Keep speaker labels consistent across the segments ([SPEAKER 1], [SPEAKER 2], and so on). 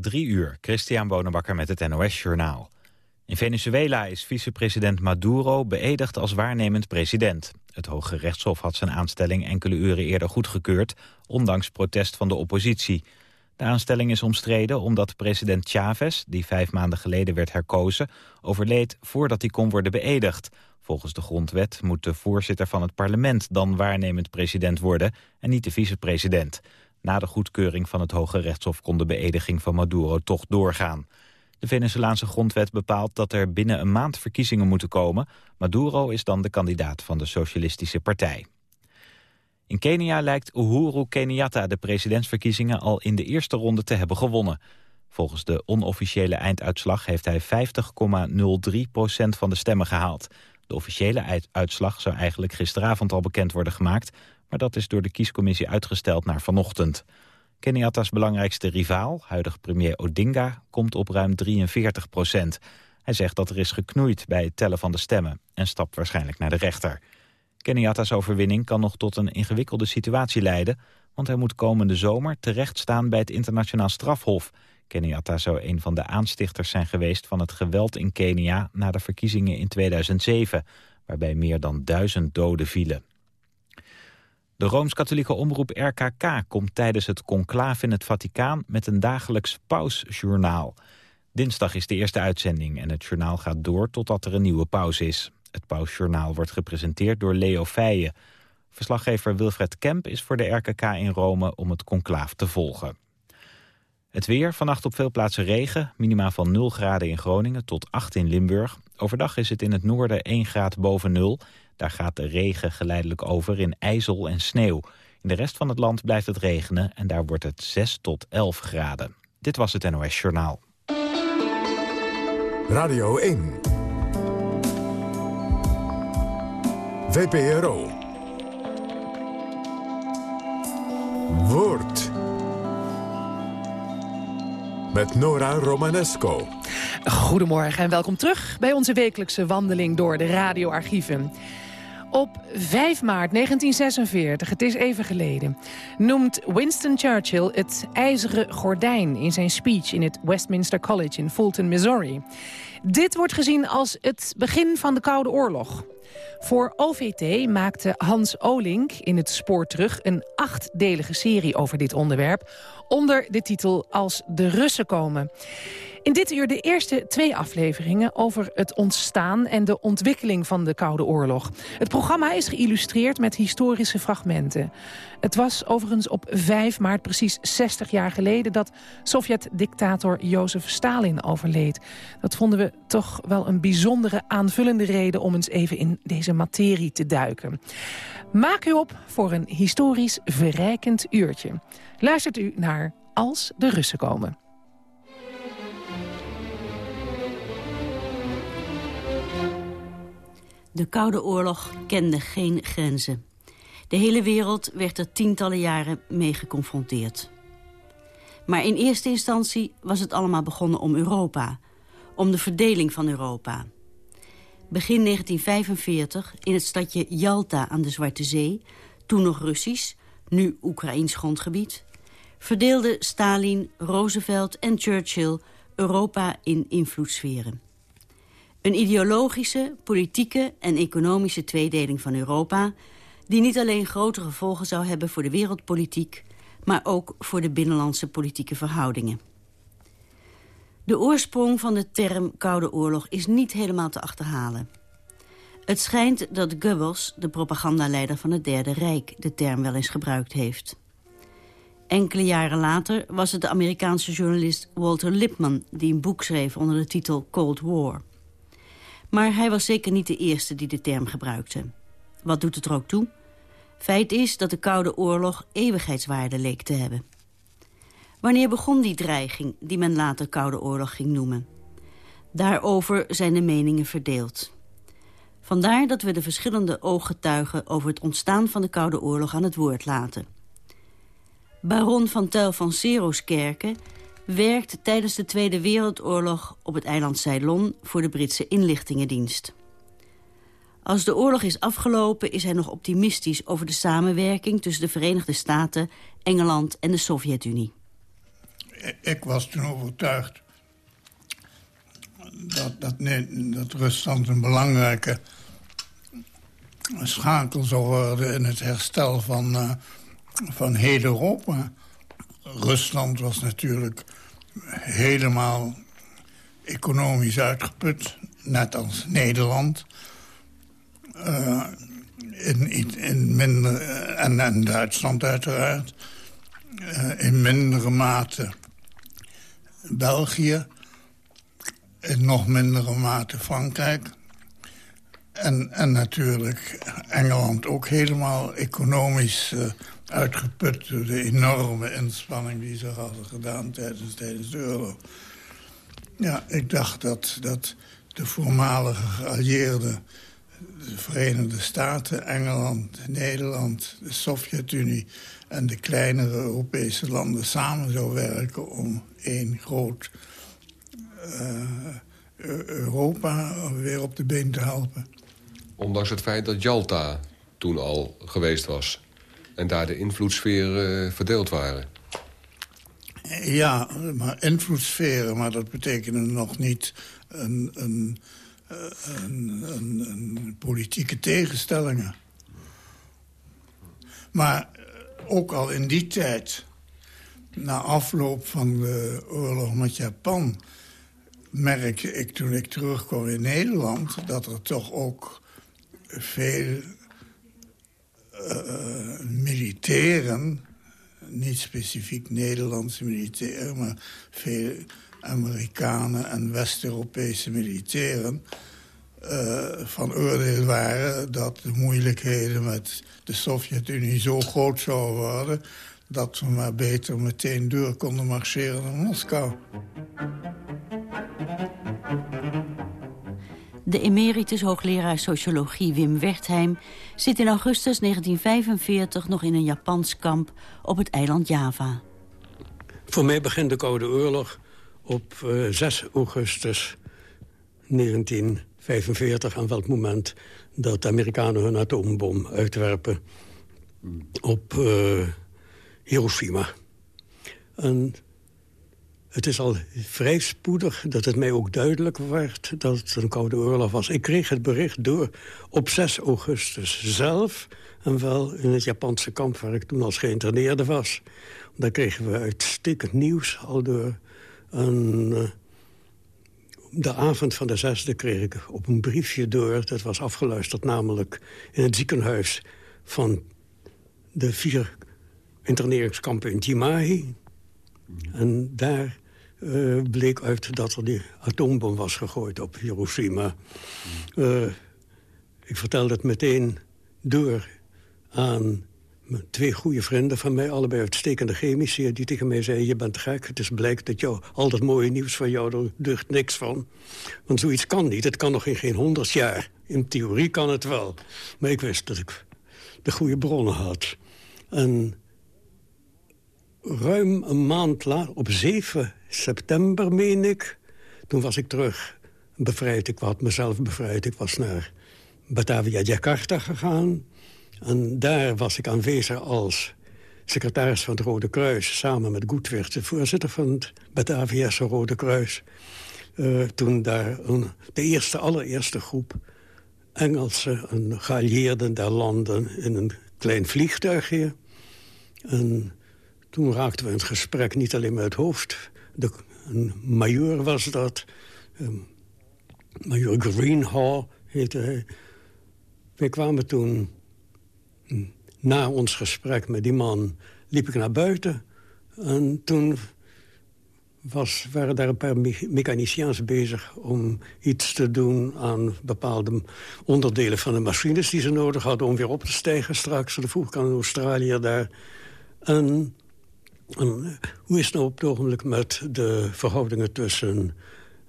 [SPEAKER 1] Drie uur, Christian Bonenbakker met het NOS Journaal. In Venezuela is vicepresident Maduro beëdigd als waarnemend president. Het Hoge Rechtshof had zijn aanstelling enkele uren eerder goedgekeurd... ondanks protest van de oppositie. De aanstelling is omstreden omdat president Chavez, die vijf maanden geleden werd herkozen... overleed voordat hij kon worden beëdigd. Volgens de grondwet moet de voorzitter van het parlement dan waarnemend president worden... en niet de vicepresident. Na de goedkeuring van het Hoge Rechtshof kon de beëdiging van Maduro toch doorgaan. De Venezolaanse grondwet bepaalt dat er binnen een maand verkiezingen moeten komen. Maduro is dan de kandidaat van de Socialistische Partij. In Kenia lijkt Uhuru Kenyatta de presidentsverkiezingen al in de eerste ronde te hebben gewonnen. Volgens de onofficiële einduitslag heeft hij 50,03% van de stemmen gehaald. De officiële uitslag zou eigenlijk gisteravond al bekend worden gemaakt... maar dat is door de kiescommissie uitgesteld naar vanochtend. Kenyatta's belangrijkste rivaal, huidig premier Odinga, komt op ruim 43 procent. Hij zegt dat er is geknoeid bij het tellen van de stemmen en stapt waarschijnlijk naar de rechter. Kenyatta's overwinning kan nog tot een ingewikkelde situatie leiden... want hij moet komende zomer terechtstaan bij het internationaal strafhof. Kenyatta zou een van de aanstichters zijn geweest van het geweld in Kenia... na de verkiezingen in 2007, waarbij meer dan duizend doden vielen. De Rooms-Katholieke omroep RKK komt tijdens het conclaaf in het Vaticaan met een dagelijks pausjournaal. Dinsdag is de eerste uitzending en het journaal gaat door totdat er een nieuwe pauze is. Het pausjournaal wordt gepresenteerd door Leo Feijen. Verslaggever Wilfred Kemp is voor de RKK in Rome om het conclaaf te volgen. Het weer, vannacht op veel plaatsen regen, minimaal van 0 graden in Groningen tot 8 in Limburg. Overdag is het in het noorden 1 graad boven 0 daar gaat de regen geleidelijk over in ijzel en sneeuw. In de rest van het land blijft het regenen en daar wordt het 6 tot 11 graden. Dit was het NOS Journaal.
[SPEAKER 2] Radio 1. VPRO. Woord. Met Nora Romanesco.
[SPEAKER 3] Goedemorgen en welkom terug bij onze wekelijkse wandeling door de radioarchieven. Op 5 maart 1946, het is even geleden, noemt Winston Churchill het ijzeren gordijn in zijn speech in het Westminster College in Fulton, Missouri. Dit wordt gezien als het begin van de Koude Oorlog. Voor OVT maakte Hans Olink in het spoor terug een achtdelige serie over dit onderwerp... onder de titel Als de Russen komen. In dit uur de eerste twee afleveringen over het ontstaan en de ontwikkeling van de Koude Oorlog. Het programma is geïllustreerd met historische fragmenten. Het was overigens op 5 maart precies 60 jaar geleden dat Sovjet-dictator Jozef Stalin overleed. Dat vonden we toch wel een bijzondere aanvullende reden om eens even in deze materie te duiken. Maak u op voor een historisch verrijkend uurtje. Luistert u naar Als de Russen komen.
[SPEAKER 4] De Koude Oorlog kende geen grenzen. De hele wereld werd er tientallen jaren mee geconfronteerd. Maar in eerste instantie was het allemaal begonnen om Europa. Om de verdeling van Europa. Begin 1945 in het stadje Yalta aan de Zwarte Zee... toen nog Russisch, nu Oekraïns grondgebied... verdeelden Stalin, Roosevelt en Churchill Europa in invloedssferen. Een ideologische, politieke en economische tweedeling van Europa... die niet alleen grote gevolgen zou hebben voor de wereldpolitiek... maar ook voor de binnenlandse politieke verhoudingen. De oorsprong van de term Koude Oorlog is niet helemaal te achterhalen. Het schijnt dat Goebbels, de propagandaleider van het Derde Rijk... de term wel eens gebruikt heeft. Enkele jaren later was het de Amerikaanse journalist Walter Lippmann... die een boek schreef onder de titel Cold War... Maar hij was zeker niet de eerste die de term gebruikte. Wat doet het er ook toe? Feit is dat de Koude Oorlog eeuwigheidswaarde leek te hebben. Wanneer begon die dreiging, die men later Koude Oorlog ging noemen? Daarover zijn de meningen verdeeld. Vandaar dat we de verschillende ooggetuigen over het ontstaan van de Koude Oorlog aan het woord laten. Baron van Tuil van Seroskerken werkt tijdens de Tweede Wereldoorlog op het eiland Ceylon voor de Britse inlichtingendienst. Als de oorlog is afgelopen is hij nog optimistisch over de samenwerking tussen de Verenigde Staten, Engeland en de Sovjet-Unie.
[SPEAKER 5] ik was toen overtuigd dat, dat, dat Rusland een belangrijke schakel zou worden... in het herstel van, uh, van heel Europa. Rusland was natuurlijk helemaal economisch uitgeput, net als Nederland. Uh, in, in en, en Duitsland uiteraard. Uh, in mindere mate België. In nog mindere mate Frankrijk. En, en natuurlijk Engeland ook helemaal economisch uh, uitgeput... door de enorme inspanning die ze hadden gedaan tijdens, de oorlog. Ja, ik dacht dat, dat de voormalige geallieerden... de Verenigde Staten, Engeland, Nederland, de Sovjet-Unie... en de kleinere Europese landen samen zou werken... om één groot uh, Europa weer op de been te helpen.
[SPEAKER 6] Ondanks het feit dat Jalta toen al geweest was... en daar de invloedssferen verdeeld waren.
[SPEAKER 5] Ja, maar invloedssferen, maar dat betekende nog niet een, een, een, een politieke tegenstellingen. Maar ook al in die tijd, na afloop van de oorlog met Japan... merkte ik toen ik terugkwam in Nederland... dat er toch ook veel uh, militairen niet specifiek Nederlandse militairen... maar veel Amerikanen en West-Europese militairen... Uh, van oordeel waren dat de moeilijkheden met de Sovjet-Unie zo groot zouden worden... dat we maar beter meteen door konden marcheren naar Moskou.
[SPEAKER 4] De emeritus hoogleraar sociologie Wim Wertheim zit in augustus 1945 nog in een Japans kamp op het eiland Java.
[SPEAKER 7] Voor mij begint de Koude Oorlog op 6 eh, augustus 1945... aan welk moment dat de Amerikanen hun atoombom uitwerpen op uh, Hiroshima. En het is al vrij spoedig dat het mij ook duidelijk werd dat het een koude oorlog was. Ik kreeg het bericht door op 6 augustus zelf... en wel in het Japanse kamp waar ik toen als geïnterneerde was. Daar kregen we uitstekend nieuws al door. En, uh, de avond van de zesde kreeg ik op een briefje door... dat was afgeluisterd namelijk in het ziekenhuis... van de vier interneringskampen in Chimahi. En daar uh, bleek uit dat er die atoombom was gegooid op Hiroshima. Uh, ik vertelde het meteen door aan twee goede vrienden van mij, allebei uitstekende chemici... die tegen mij zeiden, je bent gek, het is blijkt dat jou, al dat mooie nieuws van jou, er niks van. Want zoiets kan niet, het kan nog in geen honderd jaar. In theorie kan het wel. Maar ik wist dat ik de goede bronnen had. En ruim een maand later, op 7 september, meen ik... toen was ik terug bevrijd. Ik had mezelf bevrijd. Ik was naar Batavia, Jakarta gegaan. En daar was ik aanwezig als secretaris van het Rode Kruis... samen met Goedwert, de voorzitter van het Batavia's Rode Kruis. Uh, toen daar de eerste, allereerste groep Engelse en geallieerden der landen... in een klein vliegtuigje. En toen raakten we het gesprek niet alleen met het hoofd. De, een major was dat. Um, major Greenhaw heette hij. We kwamen toen, hm, na ons gesprek met die man, liep ik naar buiten. En toen was, waren daar een paar mechaniciëns bezig om iets te doen aan bepaalde onderdelen van de machines die ze nodig hadden om weer op te stijgen straks. Dan vroeg ik aan Australië daar. En en hoe is het nou op het ogenblik met de verhoudingen tussen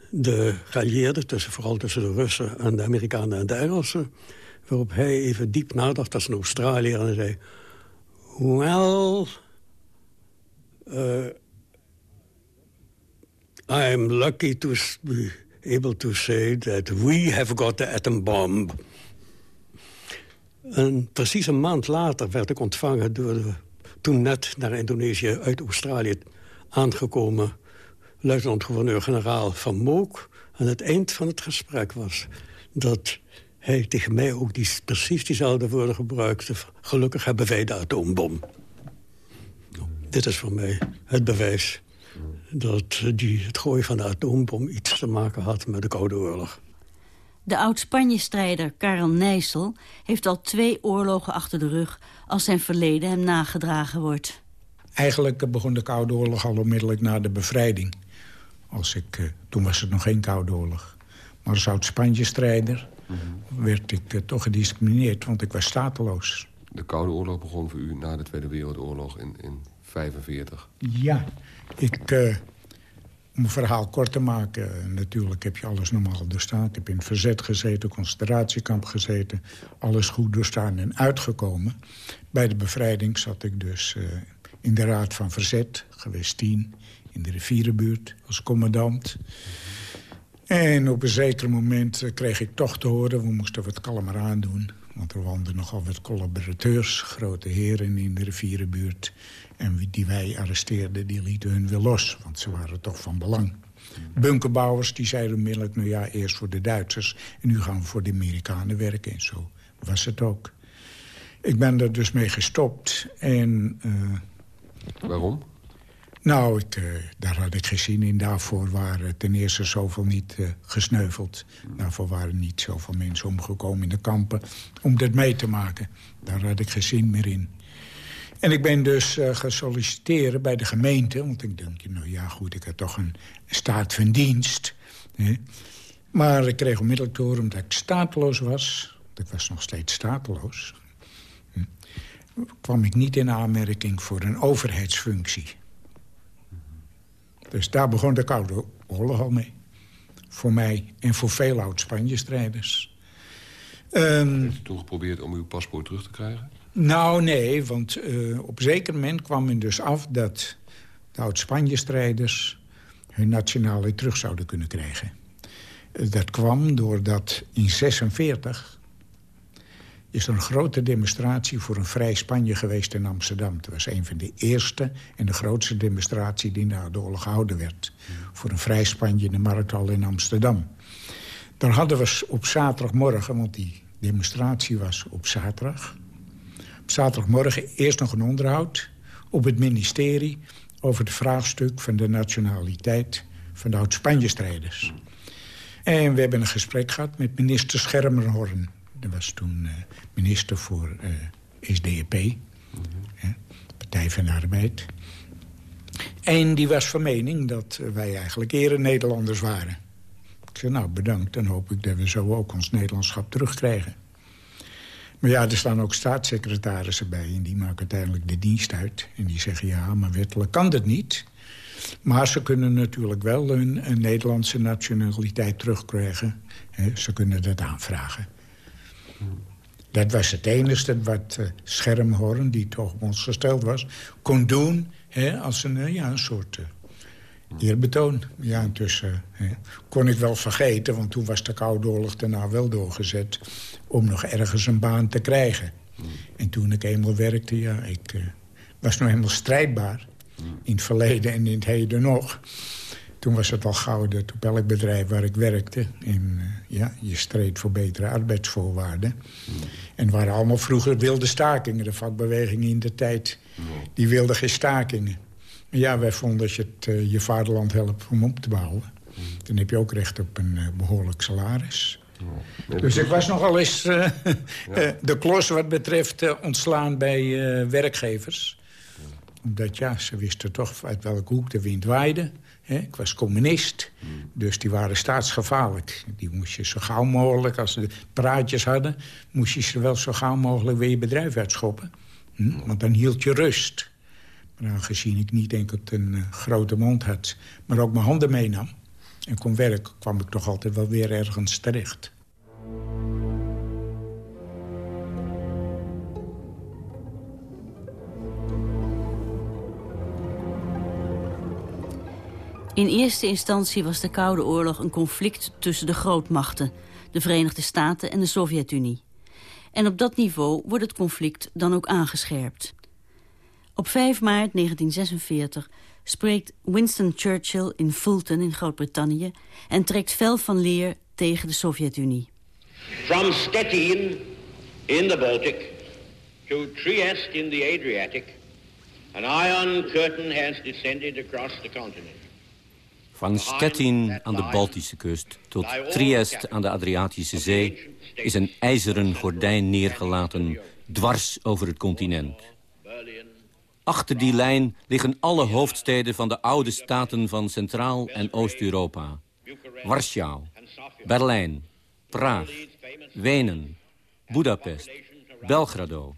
[SPEAKER 7] de geallieerden... Tussen, vooral tussen de Russen en de Amerikanen en de Engelsen... waarop hij even diep nadacht als een Australiër en zei... Well, uh, I'm lucky to be able to say that we have got the atom bomb. En precies een maand later werd ik ontvangen door de toen net naar Indonesië uit Australië aangekomen luitenant-gouverneur-generaal Van Mook... aan het eind van het gesprek was dat hij tegen mij ook die, precies diezelfde woorden gebruikte. Gelukkig hebben wij de atoombom. Dit is voor mij het bewijs dat die, het gooien van de atoombom iets te maken had met de Koude Oorlog.
[SPEAKER 4] De oud-Spanje-strijder Karel Nijssel heeft al twee oorlogen achter de rug... als zijn verleden hem nagedragen wordt.
[SPEAKER 8] Eigenlijk begon de Koude Oorlog al onmiddellijk na de bevrijding. Als ik, eh, toen was het nog geen Koude Oorlog. Maar als oud-Spanje-strijder werd ik uh, toch gediscrimineerd, want ik was stateloos.
[SPEAKER 6] De Koude Oorlog begon voor u na de Tweede Wereldoorlog in 1945?
[SPEAKER 8] Ja, ik... Uh, om een verhaal kort te maken, natuurlijk heb je alles normaal doorstaan. Ik heb in het verzet gezeten, concentratiekamp gezeten. Alles goed doorstaan en uitgekomen. Bij de bevrijding zat ik dus uh, in de Raad van Verzet, geweest tien... in de rivierenbuurt als commandant. En op een zeker moment uh, kreeg ik toch te horen... we moesten wat kalmer aandoen. Want er woonden nogal wat collaborateurs, grote heren in de rivierenbuurt. En die wij arresteerden, die lieten hun weer los. Want ze waren toch van belang. Bunkerbouwers die zeiden onmiddellijk... nou ja, eerst voor de Duitsers en nu gaan we voor de Amerikanen werken. En zo was het ook. Ik ben er dus mee gestopt. En, uh,
[SPEAKER 6] Waarom?
[SPEAKER 8] Nou, ik, uh, daar had ik geen zin in. Daarvoor waren ten eerste zoveel niet uh, gesneuveld. Daarvoor waren niet zoveel mensen omgekomen in de kampen. Om dat mee te maken. Daar had ik geen zin meer in. En ik ben dus uh, gaan solliciteren bij de gemeente. Want ik denk, nou ja, goed, ik had toch een staat van dienst. Hè. Maar ik kreeg onmiddellijk te horen, omdat ik stateloos was... ik was nog steeds stateloos... Kwam ik niet in aanmerking voor een overheidsfunctie. Dus daar begon de Koude Oorlog al mee. Voor mij en voor veel oud-Spanje-strijders.
[SPEAKER 6] Um, Heeft u toen geprobeerd om uw paspoort terug te krijgen?
[SPEAKER 8] Nou, nee, want uh, op een zeker moment kwam men dus af... dat de oud-Spanje-strijders hun nationaliteit terug zouden kunnen krijgen. Uh, dat kwam doordat in 46 is er een grote demonstratie voor een vrij Spanje geweest in Amsterdam. Het was een van de eerste en de grootste demonstratie die na de oorlog gehouden werd. Voor een vrij Spanje in de Markthal in Amsterdam. Daar hadden we op zaterdagmorgen, want die demonstratie was op zaterdag... zaterdagmorgen eerst nog een onderhoud op het ministerie... over het vraagstuk van de nationaliteit van de oud-Spanje-strijders. En we hebben een gesprek gehad met minister Schermerhorn. Dat was toen uh, minister voor uh, SDAP, mm -hmm. Partij van de Arbeid. En die was van mening dat wij eigenlijk eerder Nederlanders waren. Ik zei, nou bedankt, dan hoop ik dat we zo ook ons Nederlandschap terugkrijgen. Maar ja, er staan ook staatssecretarissen bij... en die maken uiteindelijk de dienst uit. En die zeggen, ja, maar wettelijk kan dat niet. Maar ze kunnen natuurlijk wel hun Nederlandse nationaliteit terugkrijgen. Ze kunnen dat aanvragen. Dat was het enige wat uh, Schermhorn, die toch op ons gesteld was... kon doen als een, uh, ja, een soort uh, eerbetoon. Ja, intussen kon ik wel vergeten, want toen was de Koude Oorlog daarna wel doorgezet... om nog ergens een baan te krijgen. En toen ik eenmaal werkte, ja, ik was nog helemaal strijdbaar. In het verleden en in het heden nog. Toen was het al het op elk bedrijf waar ik werkte. En uh, ja, je streed voor betere arbeidsvoorwaarden. Mm. En waren allemaal vroeger wilde stakingen. De vakbeweging in de tijd, mm. die wilde geen stakingen. Ja, wij vonden dat je het, uh, je vaderland helpt om op te bouwen. Mm. Dan heb je ook recht op een uh, behoorlijk salaris. Nee, dus ik was nogal eens ja. de klos wat betreft ontslaan bij werkgevers. Omdat ja, ze wisten toch uit welke hoek de wind waaide. Ik was communist, dus die waren staatsgevaarlijk. Die moest je zo gauw mogelijk, als ze praatjes hadden... moest je ze wel zo gauw mogelijk weer je bedrijf uitschoppen. Hm? Want dan hield je rust. Aangezien ik niet enkel een uh, grote mond had... maar ook mijn handen meenam en kon werken... kwam ik toch altijd wel weer ergens terecht.
[SPEAKER 4] In eerste instantie was de Koude Oorlog een conflict tussen de grootmachten... de Verenigde Staten en de Sovjet-Unie. En op dat niveau wordt het conflict dan ook aangescherpt. Op 5 maart 1946 spreekt Winston Churchill in Fulton in Groot-Brittannië... en trekt fel van leer tegen de Sovjet-Unie.
[SPEAKER 9] From Stettin in the Baltic to Trieste in the Adriatic... an iron curtain has descended across the continent.
[SPEAKER 10] Van Stettin aan de Baltische kust tot Trieste aan de Adriatische Zee... is een ijzeren gordijn neergelaten dwars over het continent. Achter die lijn liggen alle hoofdsteden van de oude staten van Centraal- en Oost-Europa. Warschau, Berlijn, Praag, Wenen, Budapest, Belgrado,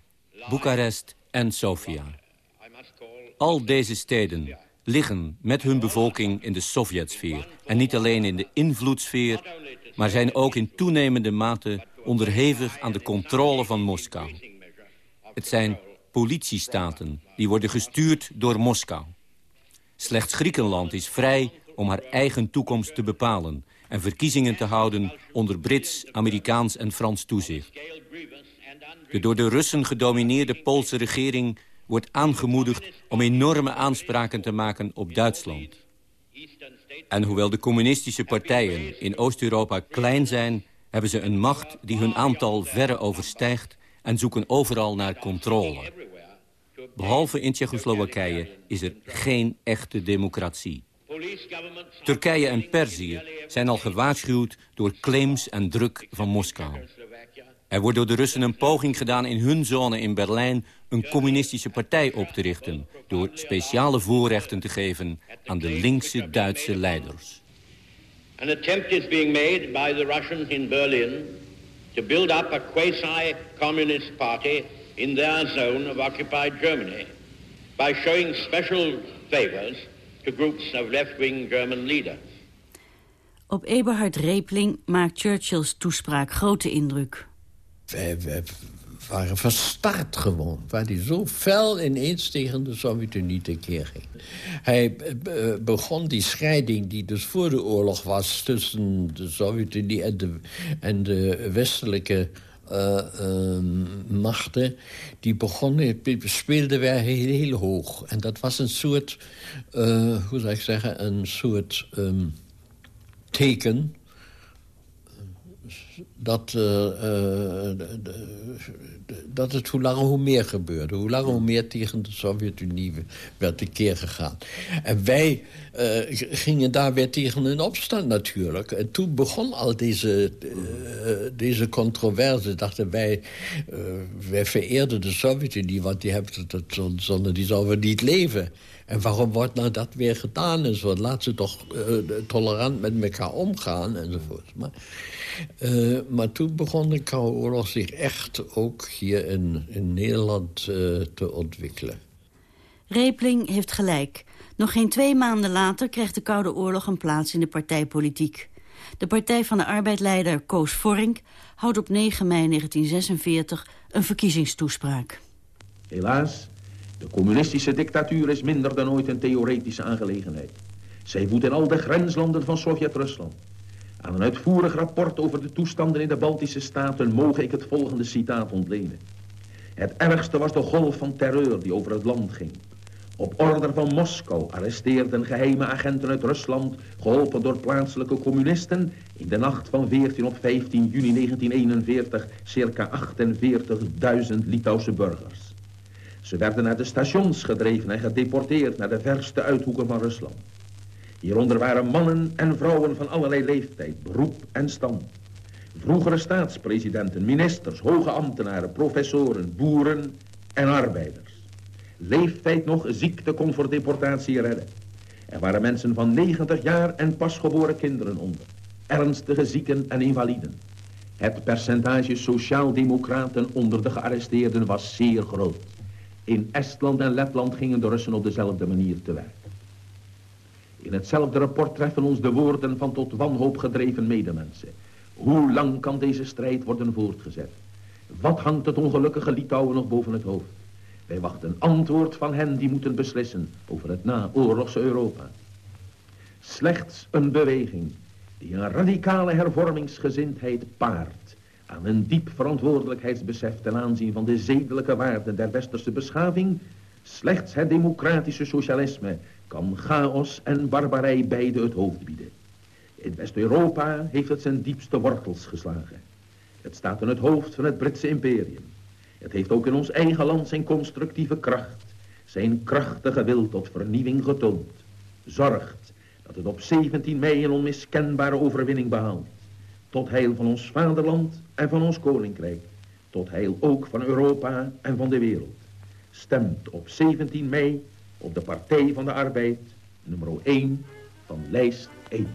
[SPEAKER 10] Boekarest en Sofia. Al deze steden liggen met hun bevolking in de Sovjetsfeer. En niet alleen in de invloedssfeer, maar zijn ook in toenemende mate onderhevig aan de controle van Moskou. Het zijn politiestaten die worden gestuurd door Moskou. Slechts Griekenland is vrij om haar eigen toekomst te bepalen... en verkiezingen te houden onder Brits, Amerikaans en Frans toezicht. De door de Russen gedomineerde Poolse regering wordt aangemoedigd... om enorme aanspraken te maken op Duitsland. En hoewel de communistische partijen in Oost-Europa klein zijn... hebben ze een macht die hun aantal verre overstijgt... en zoeken overal naar controle. Behalve in Tsjechoslowakije is er geen echte democratie. Turkije en Perzië zijn al gewaarschuwd door claims en druk van Moskou. Er wordt door de Russen een poging gedaan in hun zone in Berlijn... een communistische partij op te richten... door speciale voorrechten te geven aan de linkse Duitse leiders.
[SPEAKER 9] An attempt is being made by the Russians in Berlin... to build up a quasi-communist party in their zone of occupied Germany... by showing special favors to groups of left-wing German leaders.
[SPEAKER 4] Op Eberhard Repling maakt Churchills toespraak grote indruk.
[SPEAKER 11] Wij, waren verstart gewoon. Waar hij zo fel ineens tegen de Sovjet-Unie tekeer ging. Hij eh, begon die scheiding die dus voor de oorlog was... tussen de Sovjet-Unie en de, en de westelijke machten... die begonnen, speelden wij heel, hoog. En dat was een soort, uh, hoe zou ik zeggen... een soort um, teken dat, uh, uh, dat het hoe langer hoe meer gebeurde. Hoe langer hoe meer tegen de Sovjet-Unie werd tekeer gegaan. En wij uh, gingen daar weer tegen in opstand natuurlijk. En toen begon al deze, deze controverse. Dachten wij, wij vereerden de Sovjet-Unie... want die hebben het, zonder die zouden we niet leven. En waarom wordt nou dat weer gedaan? En zo, laat ze toch tolerant met elkaar omgaan enzovoort. Maar... Uh, maar toen begon de Koude Oorlog zich echt ook hier in, in Nederland uh, te ontwikkelen.
[SPEAKER 4] Repling heeft gelijk. Nog geen twee maanden later krijgt de Koude Oorlog een plaats in de partijpolitiek. De Partij van de Arbeidleider Koos Vorink houdt op 9 mei 1946 een verkiezingstoespraak.
[SPEAKER 12] Helaas, de communistische dictatuur is minder dan ooit een theoretische aangelegenheid. Zij woedt in al de grenslanden van Sovjet-Rusland. Aan een uitvoerig rapport over de toestanden in de Baltische Staten mogen ik het volgende citaat ontlenen. Het ergste was de golf van terreur die over het land ging. Op order van Moskou arresteerden geheime agenten uit Rusland, geholpen door plaatselijke communisten, in de nacht van 14 op 15 juni 1941 circa 48.000 Litouwse burgers. Ze werden naar de stations gedreven en gedeporteerd naar de verste uithoeken van Rusland. Hieronder waren mannen en vrouwen van allerlei leeftijd, beroep en stand. Vroegere staatspresidenten, ministers, hoge ambtenaren, professoren, boeren en arbeiders. Leeftijd nog, ziekte kon voor deportatie redden. Er waren mensen van 90 jaar en pasgeboren kinderen onder. Ernstige zieken en invaliden. Het percentage sociaaldemocraten onder de gearresteerden was zeer groot. In Estland en Letland gingen de Russen op dezelfde manier te werk. In hetzelfde rapport treffen ons de woorden van tot wanhoop gedreven medemensen. Hoe lang kan deze strijd worden voortgezet? Wat hangt het ongelukkige Litouwen nog boven het hoofd? Wij wachten antwoord van hen die moeten beslissen over het naoorlogse Europa. Slechts een beweging die een radicale hervormingsgezindheid paart aan een diep verantwoordelijkheidsbesef ten aanzien van de zedelijke waarden der westerse beschaving, slechts het democratische socialisme kan chaos en barbarij beide het hoofd bieden. In West-Europa heeft het zijn diepste wortels geslagen. Het staat in het hoofd van het Britse imperium. Het heeft ook in ons eigen land zijn constructieve kracht, zijn krachtige wil tot vernieuwing getoond. Zorgt dat het op 17 mei een onmiskenbare overwinning behaalt. Tot heil van ons vaderland en van ons koninkrijk. Tot heil ook van Europa en van de wereld. Stemt op 17 mei op de Partij van de Arbeid, nummer 1 van lijst 1.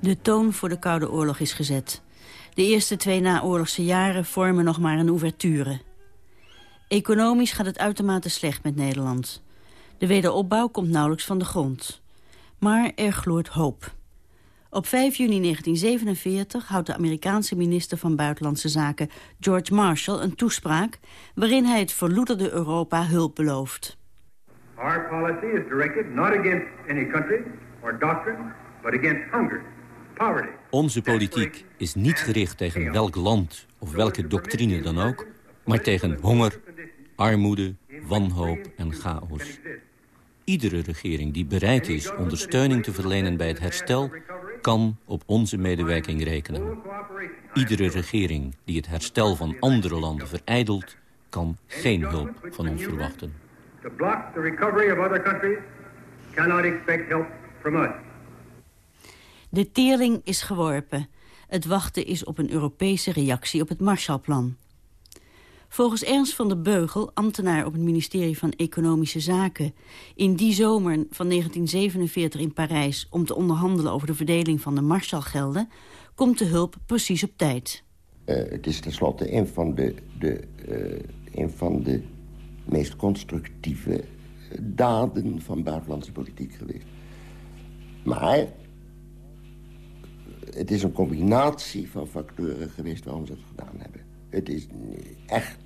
[SPEAKER 4] De toon voor de Koude Oorlog is gezet. De eerste twee naoorlogse jaren vormen nog maar een ouverture. Economisch gaat het uitermate slecht met Nederland. De wederopbouw komt nauwelijks van de grond. Maar er gloort hoop. Op 5 juni 1947 houdt de Amerikaanse minister van Buitenlandse Zaken George Marshall een toespraak waarin hij het verloederde Europa hulp belooft.
[SPEAKER 13] Our policy is directed not against any country or doctrine, but against hunger, poverty.
[SPEAKER 10] Onze politiek is niet gericht tegen welk land of welke doctrine dan ook, maar tegen honger, armoede, wanhoop en chaos. Iedere regering die bereid is ondersteuning te verlenen bij het herstel... kan op onze medewerking rekenen. Iedere regering die het herstel van andere landen verijdelt... kan geen hulp van ons verwachten.
[SPEAKER 13] To block the recovery of other countries cannot expect help from us.
[SPEAKER 4] De teerling is geworpen. Het wachten is op een Europese reactie op het Marshallplan. Volgens Ernst van der Beugel, ambtenaar op het ministerie van Economische Zaken... in die zomer van 1947 in Parijs om te onderhandelen over de verdeling van de Marshallgelden... komt de hulp precies op tijd.
[SPEAKER 14] Uh, het is tenslotte een van de, de, uh, een van de meest constructieve daden van buitenlandse politiek geweest. Maar het is een combinatie van factoren geweest waarom ze het gedaan hebben. Het is echt...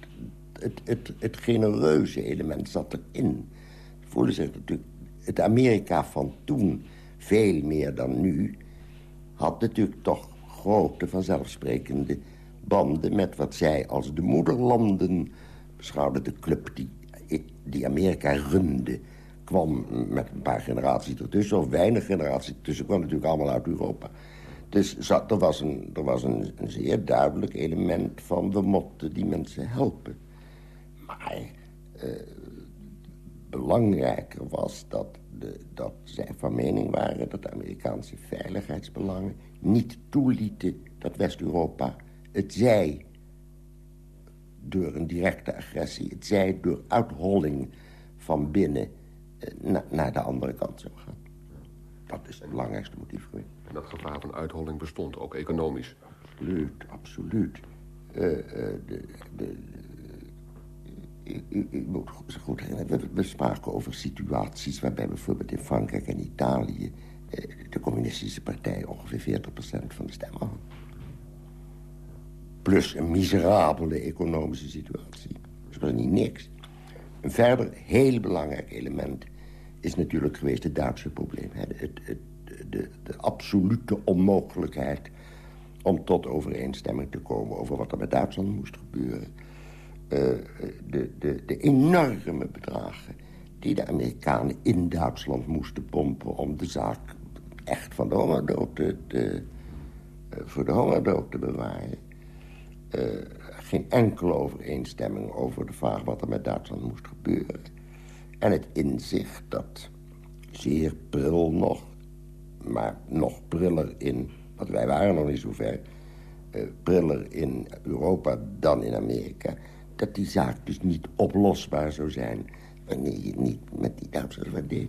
[SPEAKER 14] Het, het, het genereuze element zat erin. Voelen zich natuurlijk... Het Amerika van toen, veel meer dan nu... had natuurlijk toch grote, vanzelfsprekende banden... met wat zij als de moederlanden beschouwden. De club die, die Amerika runde kwam met een paar generaties ertussen... of weinig generaties ertussen, kwam natuurlijk allemaal uit Europa... Dus er was, een, er was een, zeer duidelijk element van... we moeten die mensen helpen. Maar eh, belangrijker was dat, de, dat zij van mening waren... dat de Amerikaanse veiligheidsbelangen niet toelieten... dat West-Europa het zij door een directe agressie... het zij door uitholling van binnen eh, naar de andere kant zou gaan. Dat is het belangrijkste motief geweest.
[SPEAKER 6] Dat gevaar van uitholling bestond, ook economisch.
[SPEAKER 14] Absoluut, absoluut. De, goed we, spraken over situaties... waarbij bijvoorbeeld in Frankrijk en Italië... Uh, de communistische partij ongeveer 40% van de stemmen had. Plus een miserabele economische situatie. Dat was niet niks. Een verder heel belangrijk element is natuurlijk geweest het Duitse probleem. Het, het, de, de absolute onmogelijkheid om tot overeenstemming te komen... over wat er met Duitsland moest gebeuren. Uh, de, de, de enorme bedragen die de Amerikanen in Duitsland moesten pompen... om de zaak echt van de hongerdood te, te, uh, voor de hongerdood te bewaren. Uh, geen enkele overeenstemming over de vraag wat er met Duitsland moest gebeuren. En het inzicht dat zeer pril nog maar nog priller in... want wij waren nog niet zo ver... Uh, priller in Europa dan in Amerika... dat die zaak dus niet oplosbaar zou zijn... wanneer je niet met die Duitsers wat deed.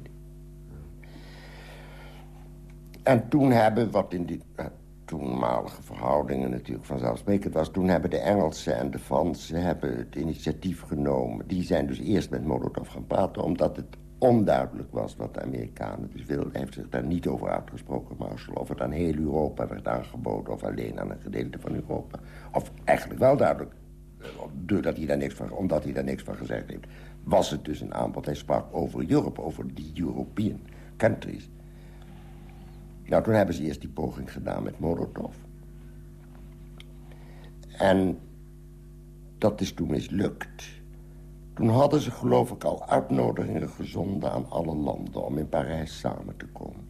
[SPEAKER 14] En toen hebben, wat in die uh, toenmalige verhoudingen natuurlijk vanzelfsprekend was... toen hebben de Engelsen en de Fransen hebben het initiatief genomen. Die zijn dus eerst met Molotov gaan praten... omdat het onduidelijk was wat de Amerikanen dus wilden. Heeft zich daar niet over uitgesproken, Marshall. Of het aan heel Europa werd aangeboden of alleen aan een gedeelte van Europa. Of eigenlijk wel duidelijk, doordat hij daar niks van, omdat hij daar niks van gezegd heeft... was het dus een aanbod. Hij sprak over Europe, over die European countries. Nou, toen hebben ze eerst die poging gedaan met Molotov. En dat is toen mislukt. Toen hadden ze geloof ik al uitnodigingen gezonden aan alle landen... om in Parijs samen te komen.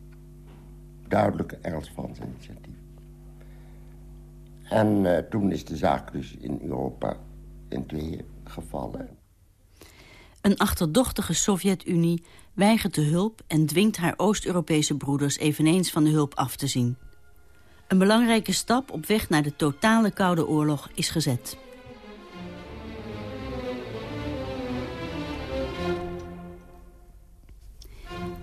[SPEAKER 14] Duidelijke Engels-Frans initiatief. En uh, toen is de zaak dus in Europa in tweeën gevallen.
[SPEAKER 4] Een achterdochtige Sovjet-Unie weigert de hulp... en dwingt haar Oost-Europese broeders eveneens van de hulp af te zien. Een belangrijke stap op weg naar de totale Koude Oorlog is gezet.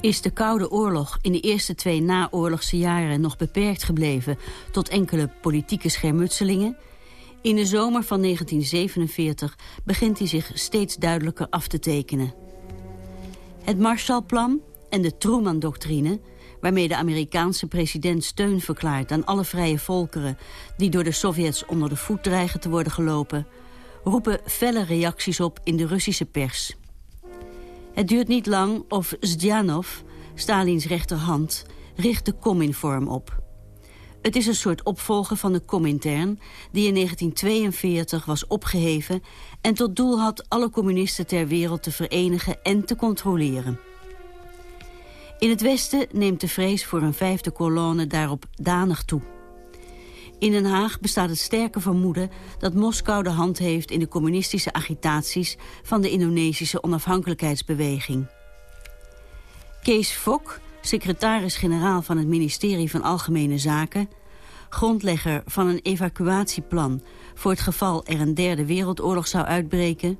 [SPEAKER 4] Is de Koude Oorlog in de eerste twee naoorlogse jaren nog beperkt gebleven tot enkele politieke schermutselingen? In de zomer van 1947 begint hij zich steeds duidelijker af te tekenen. Het Marshallplan en de Truman-doctrine waarmee de Amerikaanse president steun verklaart aan alle vrije volkeren... die door de Sovjets onder de voet dreigen te worden gelopen... roepen felle reacties op in de Russische pers. Het duurt niet lang of Zdjanov, Stalins rechterhand, richt de Cominform op. Het is een soort opvolger van de Comintern... die in 1942 was opgeheven en tot doel had alle communisten ter wereld te verenigen en te controleren. In het westen neemt de vrees voor een vijfde kolonne daarop danig toe. In Den Haag bestaat het sterke vermoeden dat Moskou de hand heeft in de communistische agitaties van de Indonesische onafhankelijkheidsbeweging. Kees Fok, secretaris-generaal van het ministerie van Algemene Zaken, grondlegger van een evacuatieplan voor het geval er een derde wereldoorlog zou uitbreken,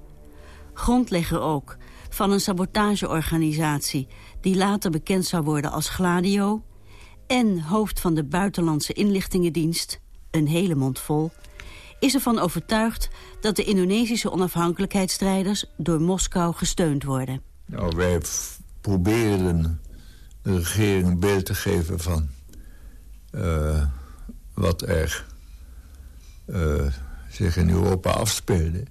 [SPEAKER 4] grondlegger ook van een sabotageorganisatie die later bekend zou worden als Gladio... en hoofd van de Buitenlandse Inlichtingendienst, een hele mond vol... is ervan overtuigd dat de Indonesische onafhankelijkheidsstrijders... door Moskou gesteund worden.
[SPEAKER 15] Nou, wij proberen de regering een beeld te geven van... Uh, wat er uh, zich in Europa afspeelde.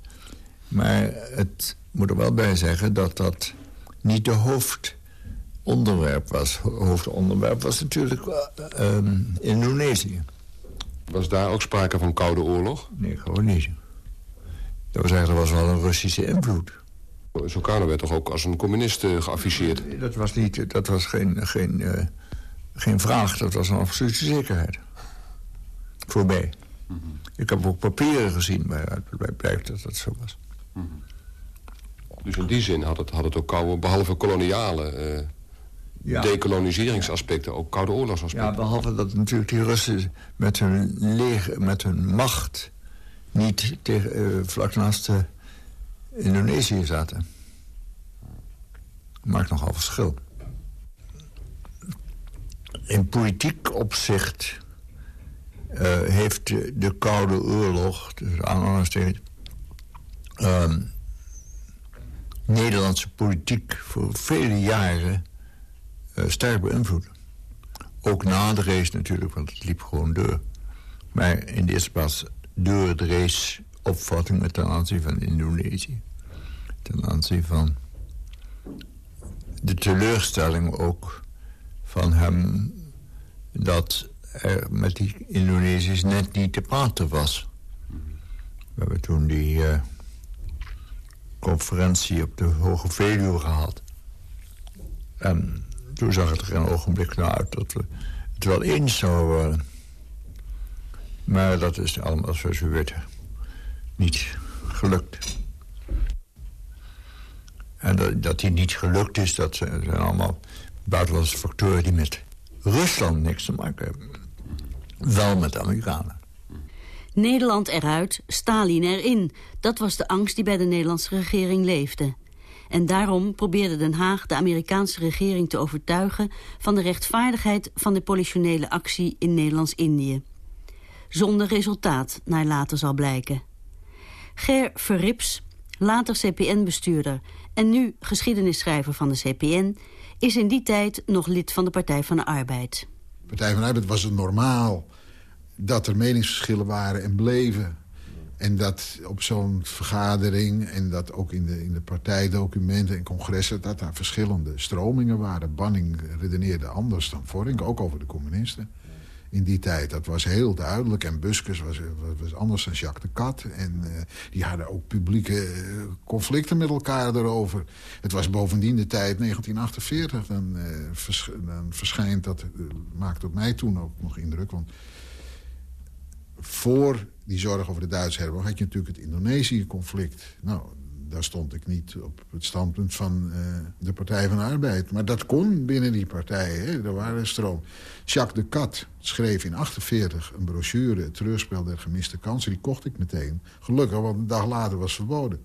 [SPEAKER 15] Maar het moet er wel bij zeggen dat dat niet de hoofdonderwerp was. hoofdonderwerp was natuurlijk uh, Indonesië.
[SPEAKER 6] Was daar ook sprake van Koude Oorlog?
[SPEAKER 15] Nee, gewoon niet. Dat was eigenlijk was wel een Russische invloed.
[SPEAKER 6] Sukarno werd toch ook als een communist uh, geafficheerd?
[SPEAKER 15] Dat was, niet, dat was geen, geen, uh, geen vraag, dat was een absolute zekerheid. Voor mij. Mm -hmm. Ik heb ook papieren gezien waaruit blijkt dat dat zo was. Mm -hmm.
[SPEAKER 6] Dus in die zin had het, had het ook koude, behalve koloniale uh, ja. decolonisingsaspecten, ook koude oorlogsaspecten.
[SPEAKER 15] Ja, behalve dat natuurlijk die Russen met hun, leger, met hun macht niet tegen, uh, vlak naast de Indonesië zaten. Maakt nogal verschil. In politiek opzicht uh, heeft de, de, Koude Oorlog, dus aanhalingstekens... Uh, Nederlandse politiek voor vele jaren sterk beïnvloed. Ook na de race natuurlijk, want het liep gewoon door. Maar in de eerste plaats door de race opvatting ten aanzien van Indonesië. Ten aanzien van de teleurstelling ook van hem... dat er met die Indonesiërs net niet te praten was. We hebben toen die... Uh, conferentie op de Hoge Veluwe gehad. En toen zag het er een ogenblik naar uit dat we het wel eens zouden worden. Maar dat is allemaal, zoals u weet, niet gelukt. En dat, dat die niet gelukt is, dat zijn allemaal buitenlandse factoren... die met Rusland niks te maken hebben. Wel met de Amerikanen.
[SPEAKER 4] Nederland eruit, Stalin erin. Dat was de angst die bij de Nederlandse regering leefde. En daarom probeerde Den Haag de Amerikaanse regering te overtuigen... van de rechtvaardigheid van de politionele actie in Nederlands-Indië. Zonder resultaat, naar later zal blijken. Ger Verrips, later CPN-bestuurder en nu geschiedenisschrijver van de CPN... is in die tijd nog lid van de Partij van de Arbeid.
[SPEAKER 16] Partij van de Arbeid was het normaal dat er meningsverschillen waren en bleven. En dat op zo'n vergadering en dat ook in de, in de partijdocumenten en congressen... dat daar verschillende stromingen waren. Banning redeneerde anders dan Vorink, ook over de communisten. in die tijd. Dat was heel duidelijk. En Buskus was, was anders dan Jacques de Cat. En uh, die hadden ook publieke uh, conflicten met elkaar erover. Het was bovendien de tijd 1948. Dan, uh, dan verschijnt dat... maakt op mij toen ook nog indruk. Want voor die zorg over de Duitse had je natuurlijk het Indonesië-conflict. Nou, daar stond ik niet op het standpunt van uh, de Partij van de Arbeid. Maar dat kon binnen die partijen. Er waren stroom. Jacques de Cat schreef in 48 een brochure... het treurspel der gemiste kansen. Die kocht ik meteen. Gelukkig, want een dag later was verboden.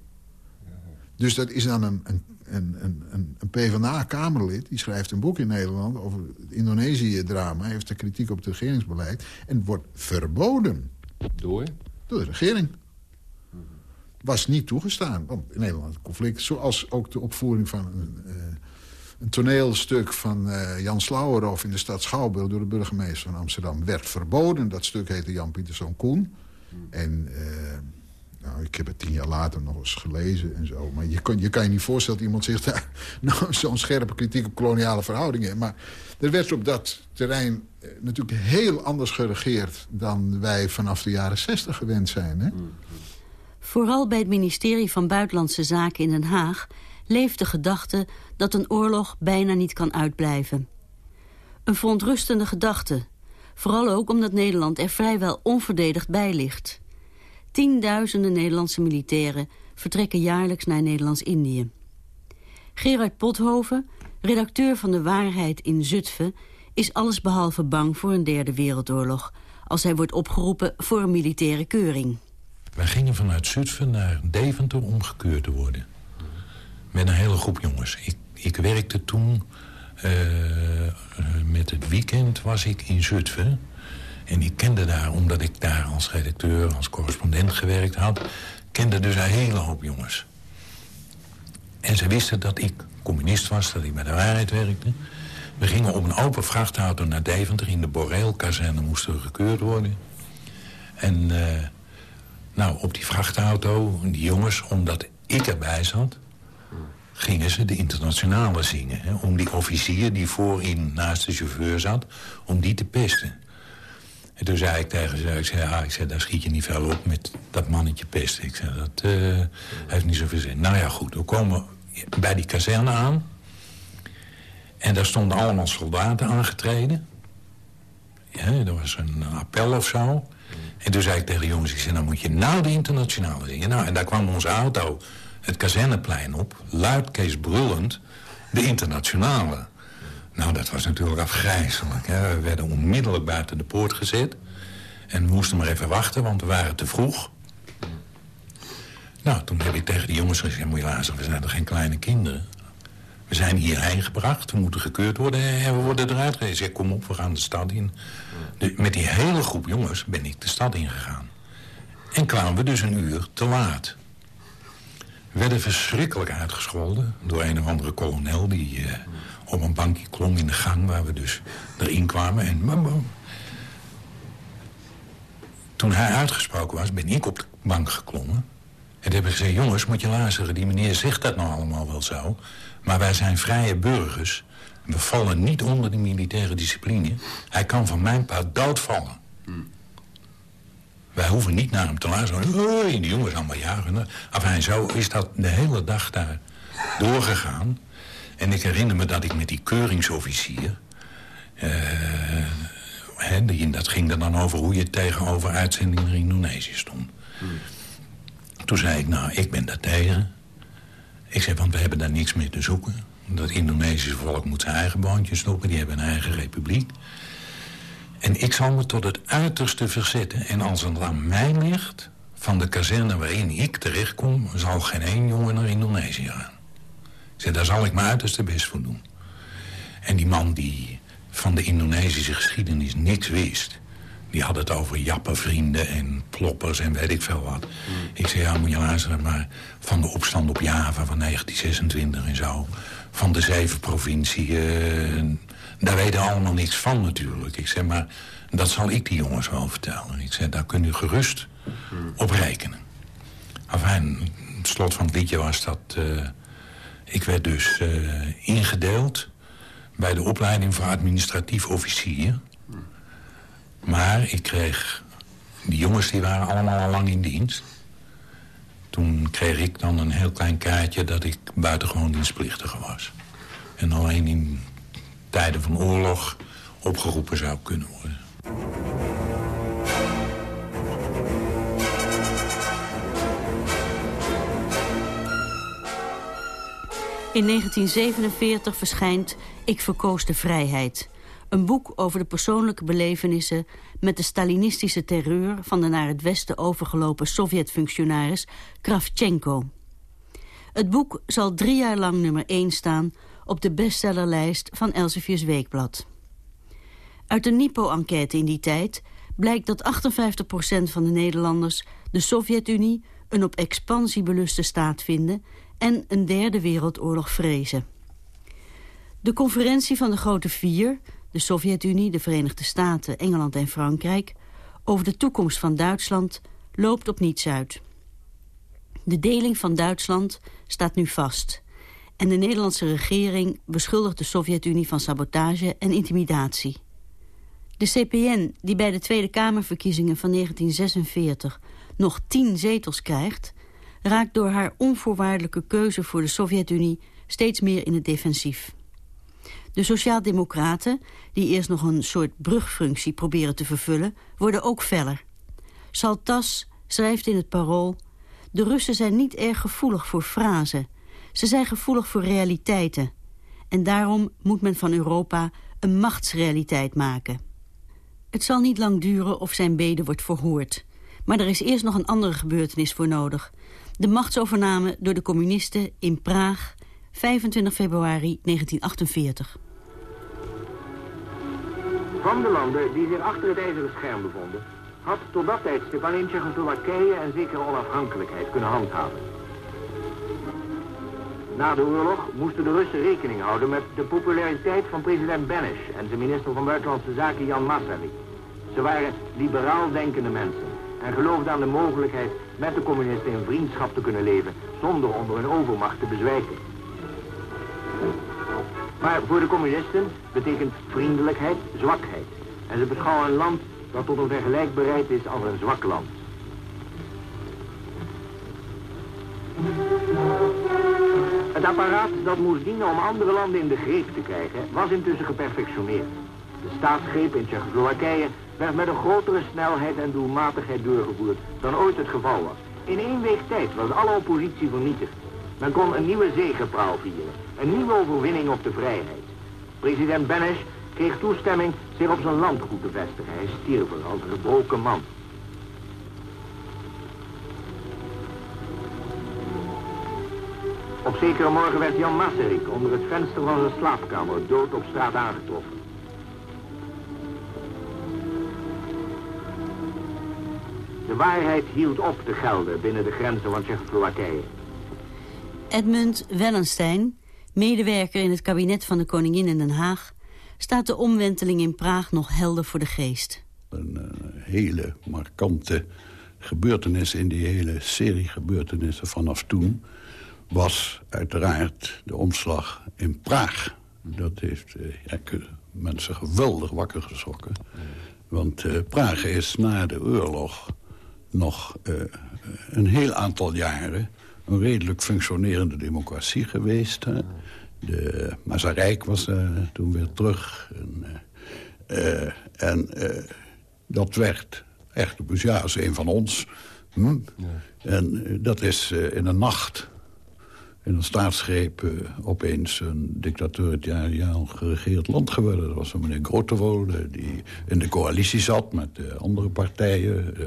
[SPEAKER 16] Dus dat is dan een, een, een, een PvdA-kamerlid... die schrijft een boek in Nederland over het Indonesië-drama... Heeft de kritiek op het regeringsbeleid... en het wordt verboden.
[SPEAKER 6] Door?
[SPEAKER 16] Door de regering was niet toegestaan. Want in Nederland conflict, zoals ook de opvoering van een, uh, een toneelstuk van uh, Jan Slauerhoff in de stad Schouwburg... door de burgemeester van Amsterdam werd verboden. Dat stuk heette Jan Pieterszoon Koen. En uh, nou, ik heb het tien jaar later nog eens gelezen en zo. Maar je kan je, kan je niet voorstellen dat iemand daar... nou, zo'n scherpe kritiek op koloniale verhoudingen... maar er werd op dat terrein natuurlijk heel anders geregeerd... dan wij vanaf de jaren zestig gewend zijn, hè?
[SPEAKER 4] Vooral bij het ministerie van Buitenlandse Zaken in Den Haag... leeft de gedachte dat een oorlog bijna niet kan uitblijven. Een verontrustende gedachte. Vooral ook omdat Nederland er vrijwel onverdedigd bij ligt. Tienduizenden Nederlandse militairen vertrekken jaarlijks naar Nederlands-Indië. Gerard Pothoven, redacteur van De Waarheid in Zutphen... is allesbehalve bang voor een derde wereldoorlog... als hij wordt opgeroepen voor een militaire keuring.
[SPEAKER 17] Wij gingen vanuit Zutphen naar Deventer om gekeurd te worden. Met een hele groep jongens. Ik, ik werkte toen... Uh, met het weekend was ik in Zutphen. En ik kende daar, omdat ik daar als redacteur, als correspondent gewerkt had... kende dus een hele hoop jongens. En ze wisten dat ik communist was, dat ik bij de waarheid werkte. We gingen op een open vrachtauto naar Deventer. In de Boreelkazerne moesten we gekeurd worden. En... Uh, nou, op die vrachtauto, die jongens, omdat ik erbij zat... gingen ze de internationale zingen. Hè, om die officier die voorin naast de chauffeur zat, om die te pesten. En toen zei ik tegen ze, ik zei, ah, ik zei, daar schiet je niet veel op met dat mannetje pesten. Ik zei, dat uh, heeft niet zoveel zin. Nou ja, goed, we komen bij die kazerne aan. En daar stonden allemaal soldaten aangetreden. Ja, er was een appel of zo. En toen zei ik tegen de jongens, ik zei, nou moet je nou de internationale zingen. Nou, en daar kwam onze auto het kazerneplein op, luidkees brullend, de internationale. Nou, dat was natuurlijk afgrijzelijk. Hè. We werden onmiddellijk buiten de poort gezet. En we moesten maar even wachten, want we waren te vroeg. Nou, toen heb ik tegen de jongens gezegd... moet je luisteren, we zijn er geen kleine kinderen. We zijn hierheen gebracht, we moeten gekeurd worden en we worden eruit gereden. Zeg, kom op, we gaan de stad in. Met die hele groep jongens ben ik de stad ingegaan. En kwamen we dus een uur te laat. We werden verschrikkelijk uitgescholden door een of andere kolonel... die uh, op een bankje klom in de gang waar we dus erin kwamen. En toen hij uitgesproken was, ben ik op de bank geklommen. En toen heb ik gezegd, jongens, moet je luisteren, die meneer zegt dat nou allemaal wel zo... maar wij zijn vrije burgers we vallen niet onder de militaire discipline. Hij kan van mijn part doodvallen. Hmm. Wij hoeven niet naar hem te luisteren. Hoi, die jongens allemaal jagen. Enfin, zo is dat de hele dag daar doorgegaan. En ik herinner me dat ik met die keuringsofficier... Uh, die, dat ging er dan over hoe je tegenover uitzendingen naar Indonesië stond. Hmm. Toen zei ik, nou, ik ben daar tegen. Ik zei, want we hebben daar niks meer te zoeken. Dat Indonesische volk moet zijn eigen boontjes stoppen. Die hebben een eigen republiek. En ik zal me tot het uiterste verzetten. En als het aan mij ligt, van de kazerne waarin ik terechtkom... zal geen één jongen naar Indonesië gaan. Ik zei, daar zal ik mijn uiterste best voor doen. En die man die van de Indonesische geschiedenis niks wist... die had het over jappenvrienden en ploppers en weet ik veel wat. Hmm. Ik zei, ja, moet je luisteren, maar van de opstand op Java van 1926 en zo van de zeven provincies. daar weten allemaal niks van natuurlijk. Ik zeg, maar dat zal ik die jongens wel vertellen. Ik zeg, daar kunt u gerust op rekenen. Enfin, het slot van het liedje was dat... Uh, ik werd dus uh, ingedeeld bij de opleiding voor administratief officier. Maar ik kreeg... Die jongens die waren allemaal al lang in dienst. Toen kreeg ik dan een heel klein kaartje dat ik buitengewoon dienstplichtig was. En alleen in tijden van oorlog opgeroepen zou kunnen worden.
[SPEAKER 4] In 1947 verschijnt Ik verkoos de vrijheid. Een boek over de persoonlijke belevenissen met de Stalinistische terreur... van de naar het westen overgelopen Sovjet-functionaris Kravchenko. Het boek zal drie jaar lang nummer 1 staan op de bestsellerlijst van Elsevier's Weekblad. Uit een NIPO-enquête in die tijd blijkt dat 58% van de Nederlanders... de Sovjet-Unie een op expansie beluste staat vinden... en een derde wereldoorlog vrezen. De conferentie van de Grote Vier, de Sovjet-Unie, de Verenigde Staten, Engeland en Frankrijk... over de toekomst van Duitsland loopt op niets uit. De deling van Duitsland staat nu vast... en de Nederlandse regering beschuldigt de Sovjet-Unie van sabotage en intimidatie. De CPN, die bij de Tweede Kamerverkiezingen van 1946 nog tien zetels krijgt... raakt door haar onvoorwaardelijke keuze voor de Sovjet-Unie steeds meer in het defensief. De Sociaaldemocraten, die eerst nog een soort brugfunctie proberen te vervullen, worden ook feller. Saltas schrijft in het parool... De Russen zijn niet erg gevoelig voor frazen. Ze zijn gevoelig voor realiteiten. En daarom moet men van Europa een machtsrealiteit maken. Het zal niet lang duren of zijn bede wordt verhoord. Maar er is eerst nog een andere gebeurtenis voor nodig. De machtsovername door de communisten in Praag, 25 februari 1948.
[SPEAKER 18] Van de landen die zich achter het ijzeren scherm bevonden... had tot dat tijdstip alleen Tsjechoslowakije en zekere onafhankelijkheid kunnen handhaven. Na de oorlog moesten de Russen rekening houden met de populariteit van president Benes en zijn minister van Buitenlandse Zaken Jan Masaryk. Ze waren liberaal denkende mensen en geloofden aan de mogelijkheid met de communisten in vriendschap te kunnen leven zonder onder hun overmacht te bezwijken. Maar voor de communisten betekent vriendelijkheid zwakheid. En ze beschouwen een land dat tot een vergelijk bereid is als een zwak land. Het apparaat dat moest dienen om andere landen in de greep te krijgen, was intussen geperfectioneerd. De staatsgreep in Tsjechoslowakije werd met een grotere snelheid en doelmatigheid doorgevoerd dan ooit het geval was. In één week tijd was alle oppositie vernietigd. Men kon een nieuwe zegepraal vieren, een nieuwe overwinning op de vrijheid. President Benes kreeg toestemming zich op zijn landgoed te vestigen. Hij stierf er als een gebroken man. Op zekere morgen werd Jan Masaryk onder het venster van zijn slaapkamer dood op straat aangetroffen. De waarheid hield op te gelden binnen de grenzen van Tsjechoslowakije.
[SPEAKER 4] Edmund Wellenstein, medewerker in het kabinet van de koningin in Den Haag... staat de omwenteling in Praag nog helder voor de geest.
[SPEAKER 19] Een uh, hele markante gebeurtenis in die hele serie gebeurtenissen vanaf toen... was uiteraard de omslag in Praag. Dat heeft uh, ja, mensen geweldig wakker geschrokken. Want uh, Praag is na de oorlog nog een heel aantal jaren een redelijk functionerende democratie geweest. Hè. De Mazarijk was uh, toen weer terug. En, en uh, dat werd echt, dus ja, als een van ons. Hm? Ja. En dat is in een nacht, in een staatsgreep... opeens een dictatoriaal geregeerd land geworden. Dat was een meneer Grotewolde, die in de coalitie zat met de andere partijen... Uh,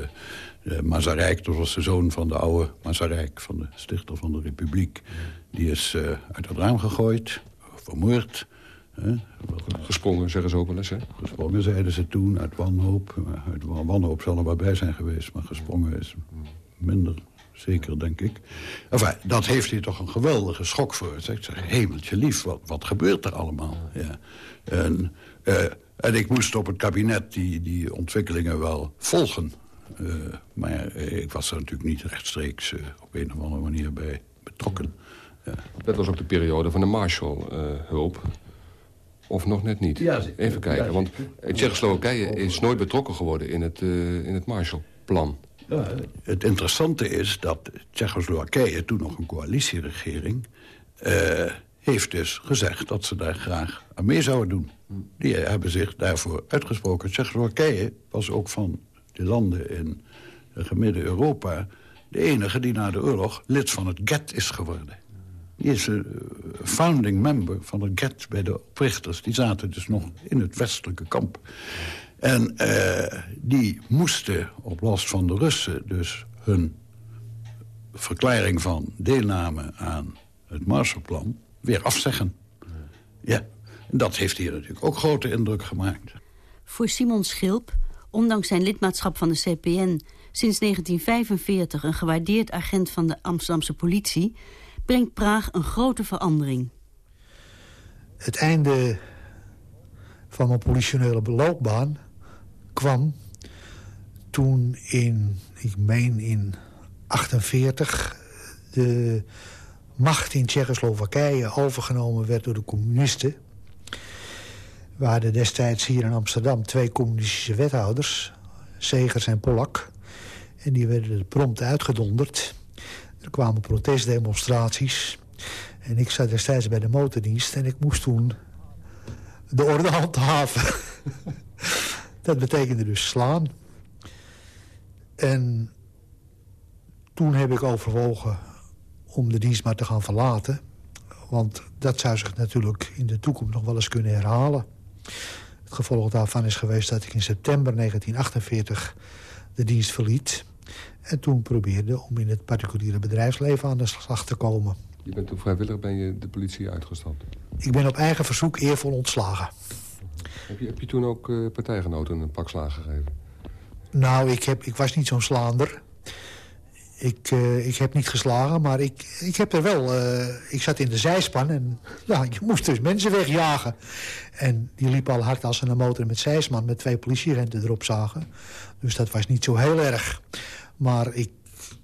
[SPEAKER 19] Mazarijk, dat was de zoon van de oude Mazarijk... van de stichter van de Republiek. Die is uh, uit het raam gegooid, vermoord.
[SPEAKER 6] Gesprongen, zeggen ze ook wel eens, hè?
[SPEAKER 19] Gesprongen, zeiden ze toen, uit wanhoop. Uit wanhoop zal er wel bij zijn geweest, maar gesprongen is minder zeker, denk ik. Enfin, dat heeft hij toch een geweldige schok voor. Ik zeg, hemeltje lief, wat, wat gebeurt er allemaal? Ja. En, uh, en ik moest op het kabinet die, die ontwikkelingen wel volgen. Uh, maar ik was er natuurlijk niet rechtstreeks uh, op een of andere manier bij betrokken. Ja.
[SPEAKER 6] Dat was ook de periode van de Marshallhulp. Of nog net niet?
[SPEAKER 11] Ja,
[SPEAKER 6] Even kijken, want Tsjechoslowakije is nooit betrokken geworden in het, uh, in het Marshallplan.
[SPEAKER 19] Ja, het interessante is dat Tsjechoslowakije, toen nog een coalitieregering... Uh, heeft dus gezegd dat ze daar graag aan mee zouden doen. Die hebben zich daarvoor uitgesproken. Tsjechoslowakije was ook van de landen in gemiddelde Europa... de enige die na de oorlog lid van het GET is geworden. Die is een founding member van het GET bij de oprichters. Die zaten dus nog in het westelijke kamp. En uh, die moesten op last van de Russen dus hun verklaring van deelname aan het Marshallplan weer afzeggen. Ja, en dat heeft hier natuurlijk ook grote indruk gemaakt.
[SPEAKER 4] Voor Simon Schilp, ondanks zijn lidmaatschap van de CPN... sinds 1945 een gewaardeerd agent van de Amsterdamse politie... brengt Praag een grote verandering.
[SPEAKER 20] Het einde van mijn politionele loopbaan kwam toen in, ik meen in 48... de macht in Tsjechoslowakije overgenomen werd door de communisten. We hadden destijds hier in Amsterdam twee communistische wethouders... Segers en Polak. En die werden er prompt uitgedonderd. Er kwamen protestdemonstraties. En ik zat destijds bij de motordienst en ik moest toen de orde handhaven. Dat betekende dus slaan. En toen heb ik overwogen om de dienst maar te gaan verlaten. Want dat zou zich natuurlijk in de toekomst nog wel eens kunnen herhalen. Het gevolg daarvan is geweest dat ik in september 1948 de dienst verliet. En toen probeerde om in het particuliere bedrijfsleven aan de slag te komen.
[SPEAKER 6] Je bent toen vrijwillig ben je de politie uitgestapt?
[SPEAKER 20] Ik ben op eigen verzoek eervol ontslagen.
[SPEAKER 6] Heb je, heb je toen ook uh, partijgenoten een pak slagen gegeven?
[SPEAKER 20] Nou, ik, heb, ik was niet zo'n slaander. Ik, uh, ik heb niet geslagen, maar ik, ik heb er wel... Uh, ik zat in de zijspan en ja, je moest dus mensen wegjagen. En die liepen al hard als ze een motor met zijsman... met twee politieagenten erop zagen. Dus dat was niet zo heel erg. Maar ik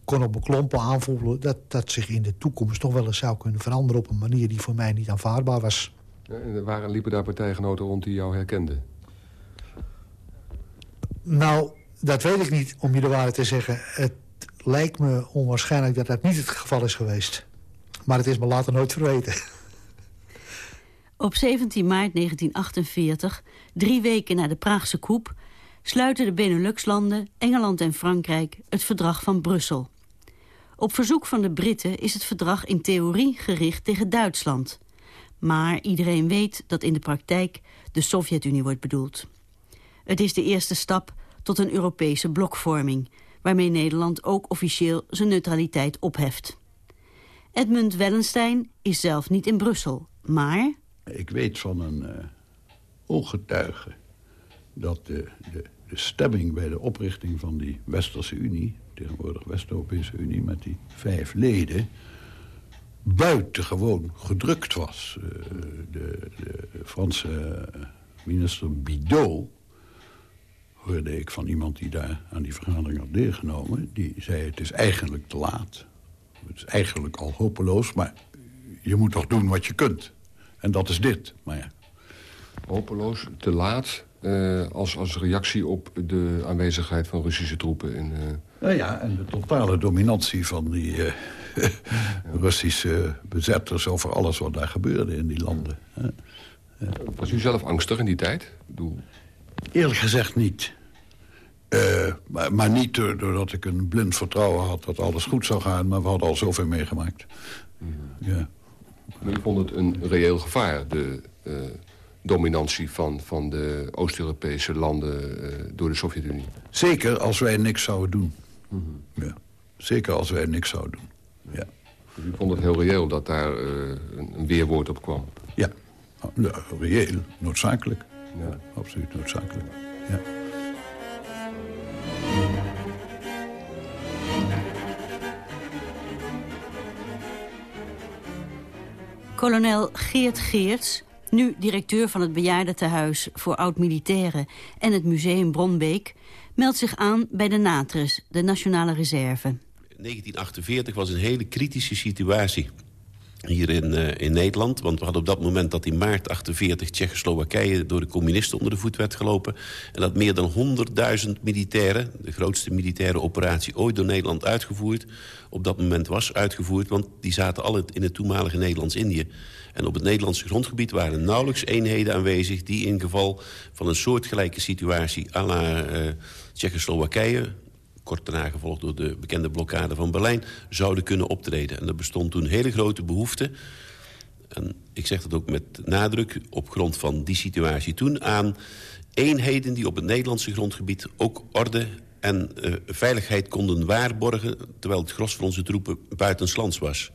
[SPEAKER 20] kon op mijn klompen aanvoelen... dat dat zich in de toekomst toch wel eens zou kunnen veranderen... op een manier die voor mij niet aanvaardbaar was.
[SPEAKER 6] En er waren, liepen daar partijgenoten rond die jou herkenden?
[SPEAKER 20] Nou, dat weet ik niet, om je de waarheid te zeggen. Het lijkt me onwaarschijnlijk dat dat niet het geval is geweest. Maar het is me later nooit verweten.
[SPEAKER 4] Op 17 maart 1948, drie weken na de Praagse coup... sluiten de Benelux-landen, Engeland en Frankrijk het verdrag van Brussel. Op verzoek van de Britten is het verdrag in theorie gericht tegen Duitsland. Maar iedereen weet dat in de praktijk de Sovjet-Unie wordt bedoeld. Het is de eerste stap tot een Europese blokvorming... waarmee Nederland ook officieel zijn neutraliteit opheft. Edmund Wellenstein is zelf niet in Brussel, maar...
[SPEAKER 19] Ik weet van een uh, ooggetuige dat de, de, stemming bij de oprichting van die Westerse Unie... tegenwoordig West-Europese Unie met die vijf leden buitengewoon gedrukt was. Uh, de, de, Franse minister Bidot hoorde ik van iemand die daar aan die vergadering had deelgenomen... die zei het is eigenlijk te laat. Het is eigenlijk al hopeloos, maar je moet toch doen wat je kunt. En dat is dit, maar ja.
[SPEAKER 6] Hopeloos, te laat, uh, als, als reactie op de aanwezigheid van Russische troepen in... Uh...
[SPEAKER 19] Nou ja, en de totale dominantie van die uh, Russische bezetters... over alles wat daar gebeurde in die landen.
[SPEAKER 6] Was u zelf angstig in die tijd? Doe...
[SPEAKER 19] Eerlijk gezegd niet. Maar, maar, niet doordat ik een blind vertrouwen had dat alles goed zou gaan. Maar we hadden al zoveel meegemaakt.
[SPEAKER 6] Ja. U vond het een reëel gevaar, de uh, dominantie van, van de Oost-Europese landen uh, door de Sovjet-Unie?
[SPEAKER 19] Zeker als wij niks zouden doen. Mm -hmm. ja. Zeker als wij niks zouden doen. Ja.
[SPEAKER 6] Dus u vond het heel reëel dat daar een, een, weerwoord op kwam?
[SPEAKER 19] Ja, ja reëel, noodzakelijk. Ja. Absoluut noodzakelijk, ja.
[SPEAKER 4] Kolonel Geert Geerts, nu directeur van het bejaardentehuis voor oud-militairen en het museum Bronbeek, meldt zich aan bij de NATRES, de Nationale Reserve.
[SPEAKER 21] 1948 was een hele kritische situatie. Hier in, uh, in Nederland. Want we hadden op dat moment dat in maart 48 Tsjechoslowakije... door de communisten onder de voet werd gelopen. En dat meer dan 100.000 militairen... de grootste militaire operatie ooit door Nederland uitgevoerd... op dat moment was uitgevoerd. Want die zaten alle in het toenmalige Nederlands-Indië. En op het Nederlandse grondgebied waren nauwelijks eenheden aanwezig... die in geval van een soortgelijke situatie à la uh, Tsjechoslowakije kort daarna gevolgd door de bekende blokkade van Berlijn... zouden kunnen optreden. En er bestond toen hele grote behoefte... en ik zeg dat ook met nadruk op grond van die situatie toen... aan eenheden die op het Nederlandse grondgebied ook orde en uh, veiligheid konden waarborgen... terwijl het gros van onze troepen buitenslands was.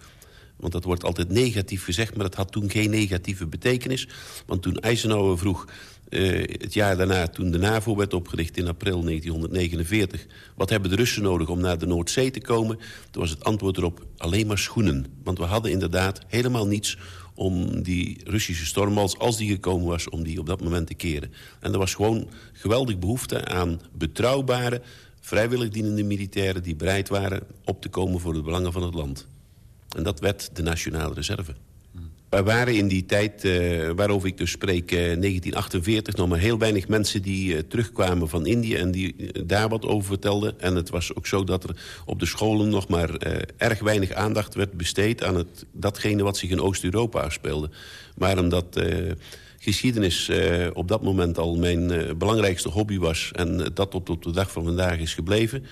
[SPEAKER 21] Want dat wordt altijd negatief gezegd, maar dat had toen geen negatieve betekenis. Want toen Eisenhower vroeg, uh, het jaar daarna, toen de NAVO werd opgericht in april 1949... wat hebben de Russen nodig om naar de Noordzee te komen? Toen was het antwoord erop alleen maar schoenen. Want we hadden inderdaad helemaal niets om die Russische stormwals, als die gekomen was... om die op dat moment te keren. En er was gewoon geweldig behoefte aan betrouwbare... vrijwillig dienende militairen die bereid waren op te komen voor de belangen van het land. En dat werd de Nationale Reserve. Er waren in die tijd, uh, waarover ik dus spreek, uh, 1948... nog maar heel weinig mensen die uh, terugkwamen van Indië... en die daar wat over vertelden. En het was ook zo dat er op de scholen nog maar erg weinig aandacht werd besteed... aan het, datgene wat zich in Oost-Europa afspeelde. Maar omdat geschiedenis op dat moment al mijn belangrijkste hobby was... en dat tot op de dag van vandaag is gebleven